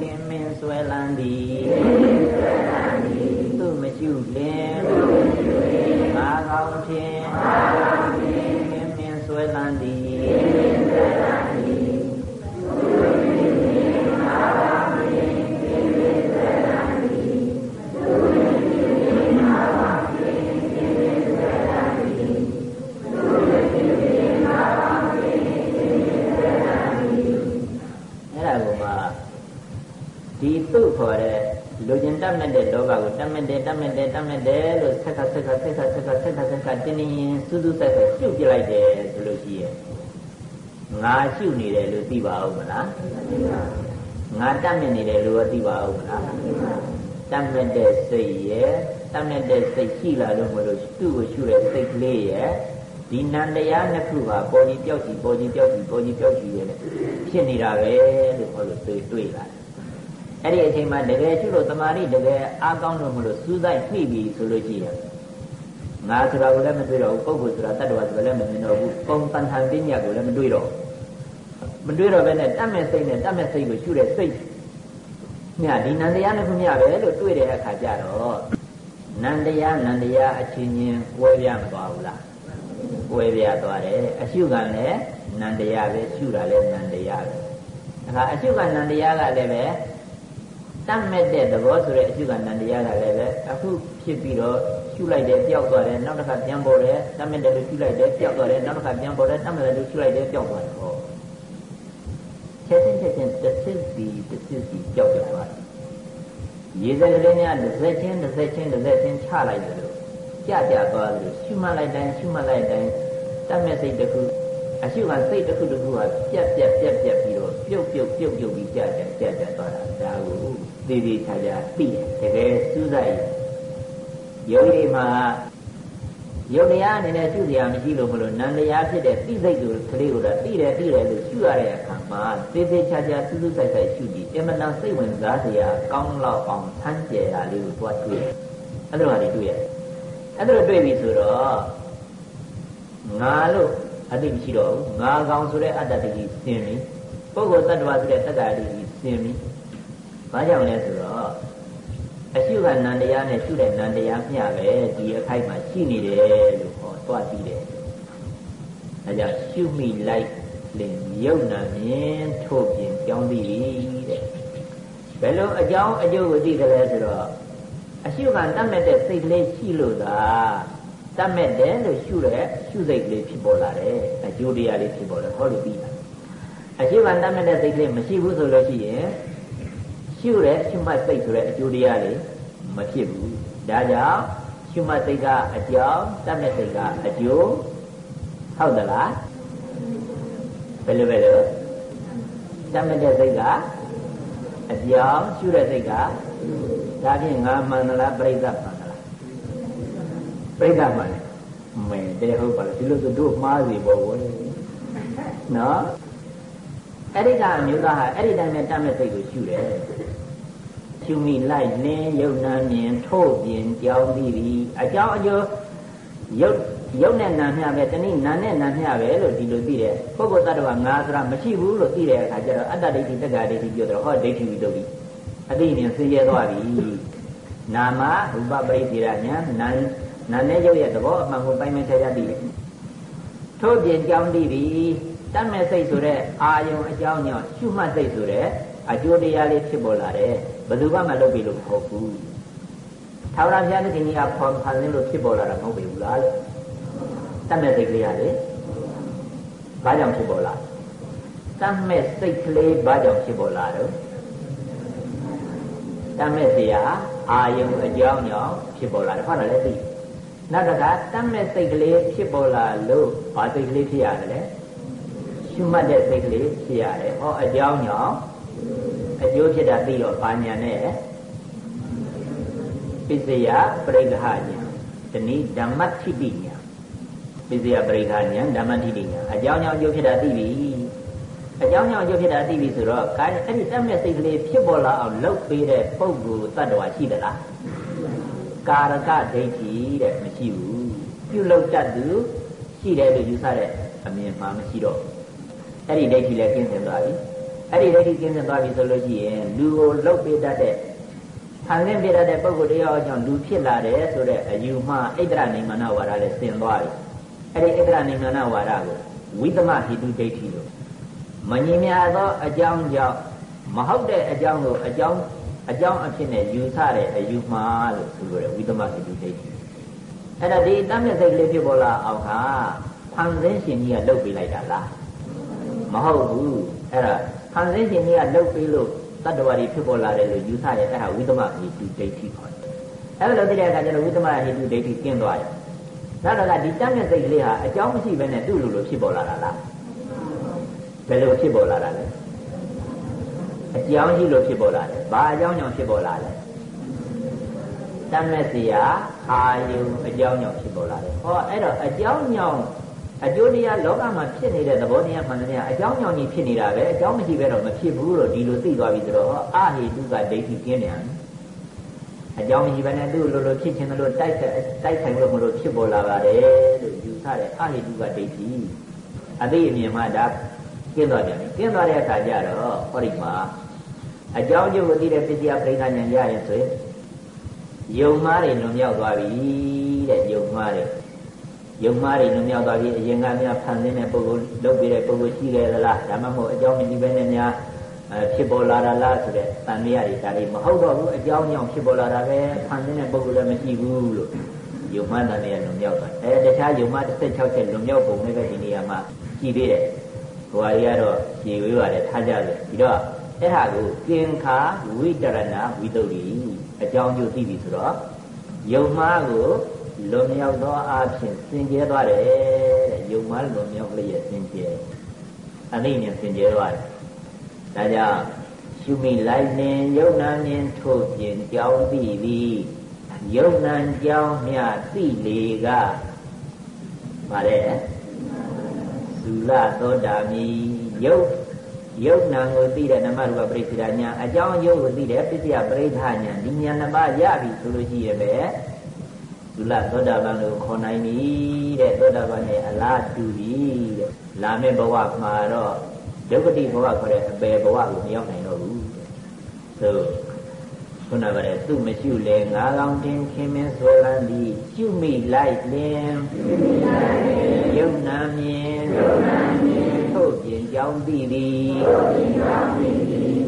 သင်မင်းဆွဲလန်းသည် ဆက်ကဆက်ကဆက်ကဆက်ကဆက်ကဆက်ကတင်းနေရင်စူးစူးဆက်ဆက်ရှုပ်ပြလိုက်တယ်ဆိုလို့ရှိရဲ့ငါရှုနေတယ်လို့သိပါဦးမလားငါတတ်မဲ့နေတယ်လို့သိပါဦးမလားတတ်မဲ့တဲ့စိတ်ရဲ့တတ်မဲ့တဲ့စိတ်ရှိလာလို့မလို့သူ့ကိုရှုတဲ့စိတ်ကလေးရဲ့ဒီနန္တရားနှစ်ခုဟာပေါ်ကြီးပြောက်ကြီးပေါ်ကြီးပြောက်ကြီးပေါ်ကြီးပြောက်ကြီးရဲ့ဖြစ်နေတာပဲလို့ခေါ်လို့တွေ့တွေ့လာတယ် အဲ့ဒီအချိန်မှာတကယ်ရှိလို့တမာရီတကယ်အားကောင်းလို့မလို့စူးစိုက်နှိပြီဆိုလို့ရှိရင်ငါဆိုတာကိုလည်းမတွေ့တော့ဘူးပုဂ္ဂိုလ်ဆိုတာတတ္တဝါဆိုတာလည်းမမြင်တော့ဘူးပုံတန်ထန်ပညာကိုလည်းမတွေ့တော့မတွေ့တော့ဘဲနဲ့တတ်မဲ့စိတ်နဲ့တတ်မဲ့စိတ်ကိုရှုတဲ့စိတ်ညဒီနန္တရားနှစ်ခုညပဲလို့တွေ့တဲ့အခါကျတော့နန္တရားနန္တရားအချင်းချင်းကွဲပြားမသွားဘူးလားကွဲပြားသွားတယ်အရှုကလည်းနန္တရားပဲရှုတာလည်းနန္တရားပဲအခါအရှုကနန္တရားကလည်းပဲ တတ်မဲ့တဲ့သဘောဆိုတဲ့အကျုကနန္တရားကလည်းပဲအခုဖြစ်ပြီးတော့ရှုလိုက်တယ်ပျောက်သွားတယ်နောက်တစ်ခါပြန်ပေါ်တယ်တတ်မဲ့တယ်လို့ရှုလိုက်တယ်ပျောက်သွားတယ်နောက်တစ်ခါပြန်ပေါ်တယ်တတ်မဲ့တယ်လို့ရှုလိုက်တယ်ပျောက်သွားတယ်ဟောချက်ချင်းချက်ချင်းတစ်စစ်စီတစ်စစ်စီပျောက်သွားတယ်ရေစက်ကလေးများတစ်ဆက်ချင်းတစ်ဆက်ချင်းတစ်ဆက်ချင်းချလိုက်တယ်လို့ကြကြသွားတယ်လို့ရှုမှတ်လိုက်တိုင်းရှုမှတ်လိုက်တိုင်းတတ်မဲ့စိတ်တစ်ခုအရှုကစိတ်တစ်ခုတစ်ခုကပြက်ပြက်ပြက်ပြက်ပြီးတော့ ပြုတ်ပြုတ်ပြုတ်ပြုတ်ပြီးကြာကြာကြာကြာသွားတာဒါကိုသေးသေးချာချာသိတယ်တကယ်စူးစိုက်ယုံလေးမှာယုံတရားအနေနဲ့ရှုစရာမရှိလို့မလို့နန္တရားဖြစ်တဲ့သိစိတ်ကိုကလေးကိုတော့သိတယ်သိတယ်လို့ရှုရတဲ့အခါမှာသေးသေးချာချာစူးစူးစိုက်စိုက်ရှုကြည့်အမှန်တန်စိတ်ဝင်စားစရာကောင်းလောက်အောင်ဆန်းကျယ်တာလေးကိုတွားတွေ့အဲ့လိုဟာတွေတွေ့ရတယ်အဲ့လိုတွေ့ပြီဆိုတော့ငါလို့အတိမရှိတော့ဘူးငါကောင်ဆိုတဲ့အတ္တတကြီးစင်ပြီ ပုဂ္ဂိုလ်တ attva ဆိုတဲ့တက္ကရာတကြီးစင်ပြီဘာကြောင့်လဲဆိုတော့အရှုကနန္တရားနဲ့ရှုတဲ့နန္တရားမျှပဲဒီအခိုက်မှာရှိနေတယ်လို့ဟောသွားပြီးတယ်။အဲကြောင့်ရှုမိလိုက်လင်ယုံနာမြင်ထို့ပြင်ကြောင်းပြီးတဲ့။ဘယ်လိုအကြောင်းအကျိုးကိုသိကြလဲဆိုတော့အရှုကတတ်မဲ့တဲ့စိတ်ကလေးရှိလို့သာတတ်မဲ့တယ်လို့ရှုတဲ့ရှုစိတ်ကလေးဖြစ်ပေါ်လာတယ်။အကျိုးတရားလေးဖြစ်ပေါ်လာဟောလို့ပြီးတာ။ အရှုကတတ်မဲ့တဲ့စိတ်ကလေးမရှိဘူးဆိုလို့ရှိရင်ရှုတဲ့ရှုမှတ်စိတ်ဆိုတဲ့အကျိုးတရားတွေမဖြစ်ဘူးဒါကြောင့်ရှုမှတ်စိတ်ကအကြောင်းတတ်မဲ့စိတ်ကအကျိုးဟုတ်သလားဘယ်လိုပဲလို့တတ်မဲ့တဲ့စိတ်ကအကြောင်းရှုတဲ့စိတ်ကဒါဖြင့်ငါမှန်သလားပြိဿမှန်သလားပြိဿမှန်တယ်မဲတဲ့ဟုတ်ပါလားဒီလိုဆိုတို့မှားစီပေါ့ဝယ်နော် အဲ့ဒီကအမျိုးသားဟာအဲ့ဒီတိုင်းနဲ့တတ်မဲ့စိတ်ကိုရှုတယ်ရှုမိလိုက်လင်းယုံနာမြင်ထို့ပြင်ကြောင်းပြီးပြီအကြောင်းအကျိုးယုတ်ယုတ်နဲ့နာမျှပဲတနည်းနာနဲ့နာမျှပဲလို့ဒီလိုသိတယ်ပုဂ္ဂိုလ်တ attva ငါဆိုတာမရှိဘူးလို့သိတဲ့အခါကျတော့အတ္တဒိဋ္ဌိတက္ကဒိဋ္ဌိပြောတော့ဟောဒိဋ္ဌိဝိတုဒ္ဓိအတိအမြင်ဆင်းရဲသွားပြီနာမရူပပရိသေရညာနာနာနဲ့ရုပ်ရဲ့သဘောအမှန်ကိုပိုင်းပိုင်းခြားခြားသိတယ်ထို့ပြင်ကြောင်းပြီးပြီ တတ်မဲ့စိတ်ဆိုတဲ့အာယုံအကြောင်းကြောင့်ရှုမှတ်စိတ်ဆိုတဲ့အကျိုးတရားလေးဖြစ်ပေါ်လာတယ်ဘယ်သူမှမလုပ်ပြီလို့မဟုတ်ဘူးထာဝရဘုရားသခင်ကြီးကဖော်ဖန်ဆင်းလို့ဖြစ်ပေါ်လာတာမဟုတ်ဘူးလားလို့တတ်မဲ့စိတ်ကလေးရတယ်ဘာကြောင့်ဖြစ်ပေါ်လာတတ်မဲ့စိတ်ကလေးဘာကြောင့်ဖြစ်ပေါ်လာတော့တတ်မဲ့စရာအာယုံအကြောင်းကြောင့်ဖြစ်ပေါ်လာတယ်ဟုတ်တယ်လေသိနောက်တစ်ခါတတ်မဲ့စိတ်ကလေးဖြစ်ပေါ်လာလို့ဘာစိတ်ကလေးဖြစ်ရတယ်လဲ ရှုမှတ်တဲ့စိတ်ကလေးဖြစ်ရတယ်ဟောအကြောင်းကြောင့်အကျိုးဖြစ်တာသိတော့ဘာညာနဲ့ပစ္စယပရိက္ခညာတနည်းဓမ္မထိတိညာပစ္စယပရိက္ခညာဓမ္မထိတိညာအကြောင်းကြောင့်အကျိုးဖြစ်တာသိပြီအကြောင်းကြောင့်အကျိုးဖြစ်တာသိပြီဆိုတော့ကာအဲ့ဒီတတ်မဲ့စိတ်ကလေးဖြစ်ပေါ်လာအောင်လုပ်ပေးတဲ့ပုဂ္ဂိုလ်တ attva ရှိသလားကာရကဒိဋ္ဌိတဲ့မရှိဘူးပြုလုပ်တတ်သူရှိတယ်လို့ယူဆတဲ့အမြင်မှမရှိတော့ အဲ့ဒီဒိဋ္ဌိလည်းကျင်းစင်သွားပြီအဲ့ဒီဒိဋ္ဌိကျင်းစင်သွားပြီဆိုလို့ရှိရင်လူကိုလှုပ်ပေးတတ်တဲ့ဖန်ဆင်းပေးတတ်တဲ့ပုဂ္ဂိုလ်တရားကြောင့်လူဖြစ်လာတယ်ဆိုတဲ့အယူမှဣဒ္ဓရနိမ္မနဝါဒလည်းဆင်သွားပြီအဲ့ဒီဣဒ္ဓရနိမ္မနဝါဒကိုဝိသမဟိတုဒိဋ္ဌိလို့မငြင်းများသောအကြောင်းကြောင့်မဟုတ်တဲ့အကြောင်းကိုအကြောင်းအကြောင်းအဖြစ်နဲ့ယူဆတဲ့အယူမှားလို့ဆိုလိုတယ်ဝိသမဟိတုဒိဋ္ဌိအဲ့ဒါဒီတမ်းမြတ်စိတ်ကလေးဖြစ်ပေါ်လာအောင်ဟာဖန်ဆင်းရှင်ကြီးကလှုပ်ပေးလိုက်တာလား မဟုတ်ဘူးအဲ့ဒါဖန်ဆင်းရှင်ကြီးကလှုပ်ပေးလို့တတ္တဝါတွေဖြစ်ပေါ်လာတယ်လို့ယူဆရဲ့အဲ့ဒါဝိသမဟိတုဒိဋ္ဌိခေါ်တယ်အဲ့လိုသိတဲ့အခါကျတော့ဝိသမဟိတုဒိဋ္ဌိကျင်းသွားတယ်နောက်တော့ကဒီတမ်းမြတ်စိတ်ကလေးဟာအကြောင်းမရှိဘဲနဲ့သူ့လိုလိုဖြစ်ပေါ်လာတာလားဘယ်လိုဖြစ်ပေါ်လာတာလဲအကြောင်းရှိလို့ဖြစ်ပေါ်လာတယ်ဘာအကြောင်းကြောင့်ဖြစ်ပေါ်လာလဲတမ်းမဲ့စရာအာယုအကြောင်းကြောင့်ဖြစ်ပေါ်လာတယ်ဟောအဲ့တော့အကြောင်းကြောင့် အကျိုးတရားလောကမှာဖြစ်နေတဲ့သဘောတရားမှန်တယ်အကြောင်းကြောင့်ကြီးဖြစ်နေတာပဲအကြောင်းမရှိဘဲတော့မဖြစ်ဘူးလို့ဒီလိုသိသွားပြီဆိုတော့ဟောအာဟိတုကဒိဋ္ဌိကျင်းနေရတယ်အကြောင်းမရှိဘဲနဲ့သူ့လိုလိုဖြစ်ခြင်းလို့တိုက်တိုက်ဆိုင်လို့မလို့ဖြစ်ပေါ်လာပါတယ်လို့ယူဆတဲ့အာဟိတုကဒိဋ္ဌိအသိအမြင်မှဒါကျင်းသွားပြန်ပြီကျင်းသွားတဲ့အခါကျတော့ဟောဒီမှာအကြောင်းကျိုးကိုသိတဲ့ပစ္စယပရိသဉာဏ်ရရင်ဆိုရင်ယုံမားတွေလွန်မြောက်သွားပြီတဲ့ယုံမားတွေ ယုံမားတွေလွန်မြောက်သွားပြီအရင်ကများဖန်ဆင်းတဲ့ပုဂ္ဂိုလ်လုပ်ပြီးတဲ့ပုဂ္ဂိုလ်ရှိခဲ့သလားဒါမှမဟုတ်အကြောင်းမရှိဘဲနဲ့များဖြစ်ပေါ်လာတာလားဆိုတဲ့တန်မြရတွေဒါတွေမဟုတ်တော့ဘူးအကြောင်းကြောင့်ဖြစ်ပေါ်လာတာပဲဖန်ဆင်းတဲ့ပုဂ္ဂိုလ်လည်းမရှိဘူးလို့ယုံမားတန်မြရလွန်မြောက်သွားအဲတခြားယုံမား16ချက်လွန်မြောက်ပုံလေးပဲဒီနေရာမှာကြည့်သေးတယ်ဟိုဟာကြီးကတော့ဖြေဝေးပါတယ်ထားကြတယ်ဒီတော့အဲ့ဟာကိုသင်္ခါဝိတရဏဝိတုဒ္ဓိအကြောင်းကျိုးသိပြီဆိုတော့ယုံမှားကို လွန်မြောက်သောအဖြစ်စင်ကြဲသွားတယ်တဲ့ယုံမှားလွန်မြောက်လျက်စင်ကြဲအနိနဲ့စင်ကြဲသွားတယ်ဒါကြောင့်ရှုမိလိုက်နေယုံနာမြင်ထို့ပြင်ကြောင်းသိသည်ယုံနာကြောင်းမြသိလေကပါတယ်ဒုလသောတာမိယုတ်ယုတ်နံကိုသိတဲ့နမရူပပရိစ္ဆေဒညာအကြောင်းယုတ်ကိုသိတဲ့ပစ္စယပရိဋ္ဌာညာဒီဉာဏ်နှစ်ပါးရပြီဆိုလို့ရှိရပဲ ဒုလသောတာပန်ကိုခေါ်နိုင်ပြီတဲ့သောတာပန်ရဲ့အလားတူပြီတဲ့လာမယ့်ဘဝမှာတော့ဒုက္ခတိဘဝခေါ်တဲ့အပေဘဝကိုမရောက်နိုင်တော့ဘူးဆိုခုနကတည်းကသူ့မရှိလေငါးကောင်တင်ခင်မင်းဆိုလန်းသည်ရှုမိလိုက်လင်ယုံနာမြင်ထုတ်ပြင်ကြောင်းသိသည်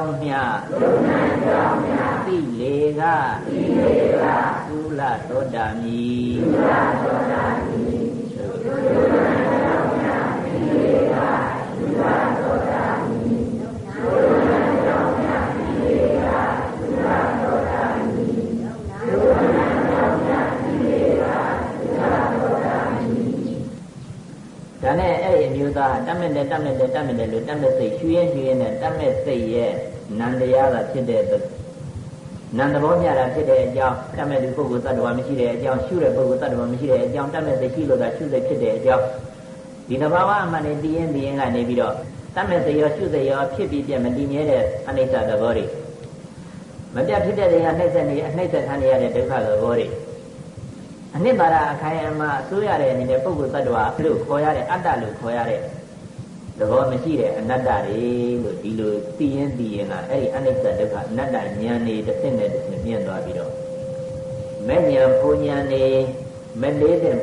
နာကြောင်းမြသိလေကသုလသောတာမိသုလသောတာဒါနဲ့အဲ့ဒီအမျိုးသားတတ်မဲ့တယ်တတ်မဲ့တယ်တတ်မဲ့တယ်လို့တတ်မဲ့စိတ်ရွှေရင်ရွှေရင်နဲ့တတ်မဲ့စိတ်ရဲ့ နန္တရားကဖြစ်တဲ့နန္တဘောမြတာဖြစ်တဲ့အကြောင်းတတ်မဲ့ဒီပုဂ္ဂိုလ်တ attva မရှိတဲ့အကြောင်းရှုတဲ့ပုဂ္ဂိုလ်တ attva မရှိတဲ့အကြောင်းတတ်မဲ့စိတ်ရှိလို့သာရှုစိတ်ဖြစ်တဲ့အကြောင်းဒီသဘာဝအမှန်နဲ့တည်ရင်တည်ရင်ကနေပြီးတော့တတ်မဲ့စိတ်ရောရှုစိတ်ရောဖြစ်ပြီးပြမတည်မြဲတဲ့အနိစ္စသဘောတွေမပြတ်ဖြစ်တဲ့တွေကနှိမ့်ဆက်နေအနှိမ့်ဆက်ခံနေရတဲ့ဒုက္ခသဘောတွေအနှစ်သာရအခိုင်အမာအစိုးရတဲ့အနေနဲ့ပုဂ္ဂိုလ်တ attva လို့ခေါ်ရတဲ့အတ္တလို့ခေါ်ရတဲ့ သဘောမရှိတဲ့အနတ္တတွေလို့ဒီလိုသိရင်သိရင်ကအဲ့ဒီအနိစ္စဒုက္ခအနတ္တဉာဏ်နေတစ်ဆင့်နဲ့တစ်ဆင့်မြင့်သွားပြီးတော့မဲ့ဉာဏ်ဘုံဉာဏ်နေမဲ့လေးတဲ့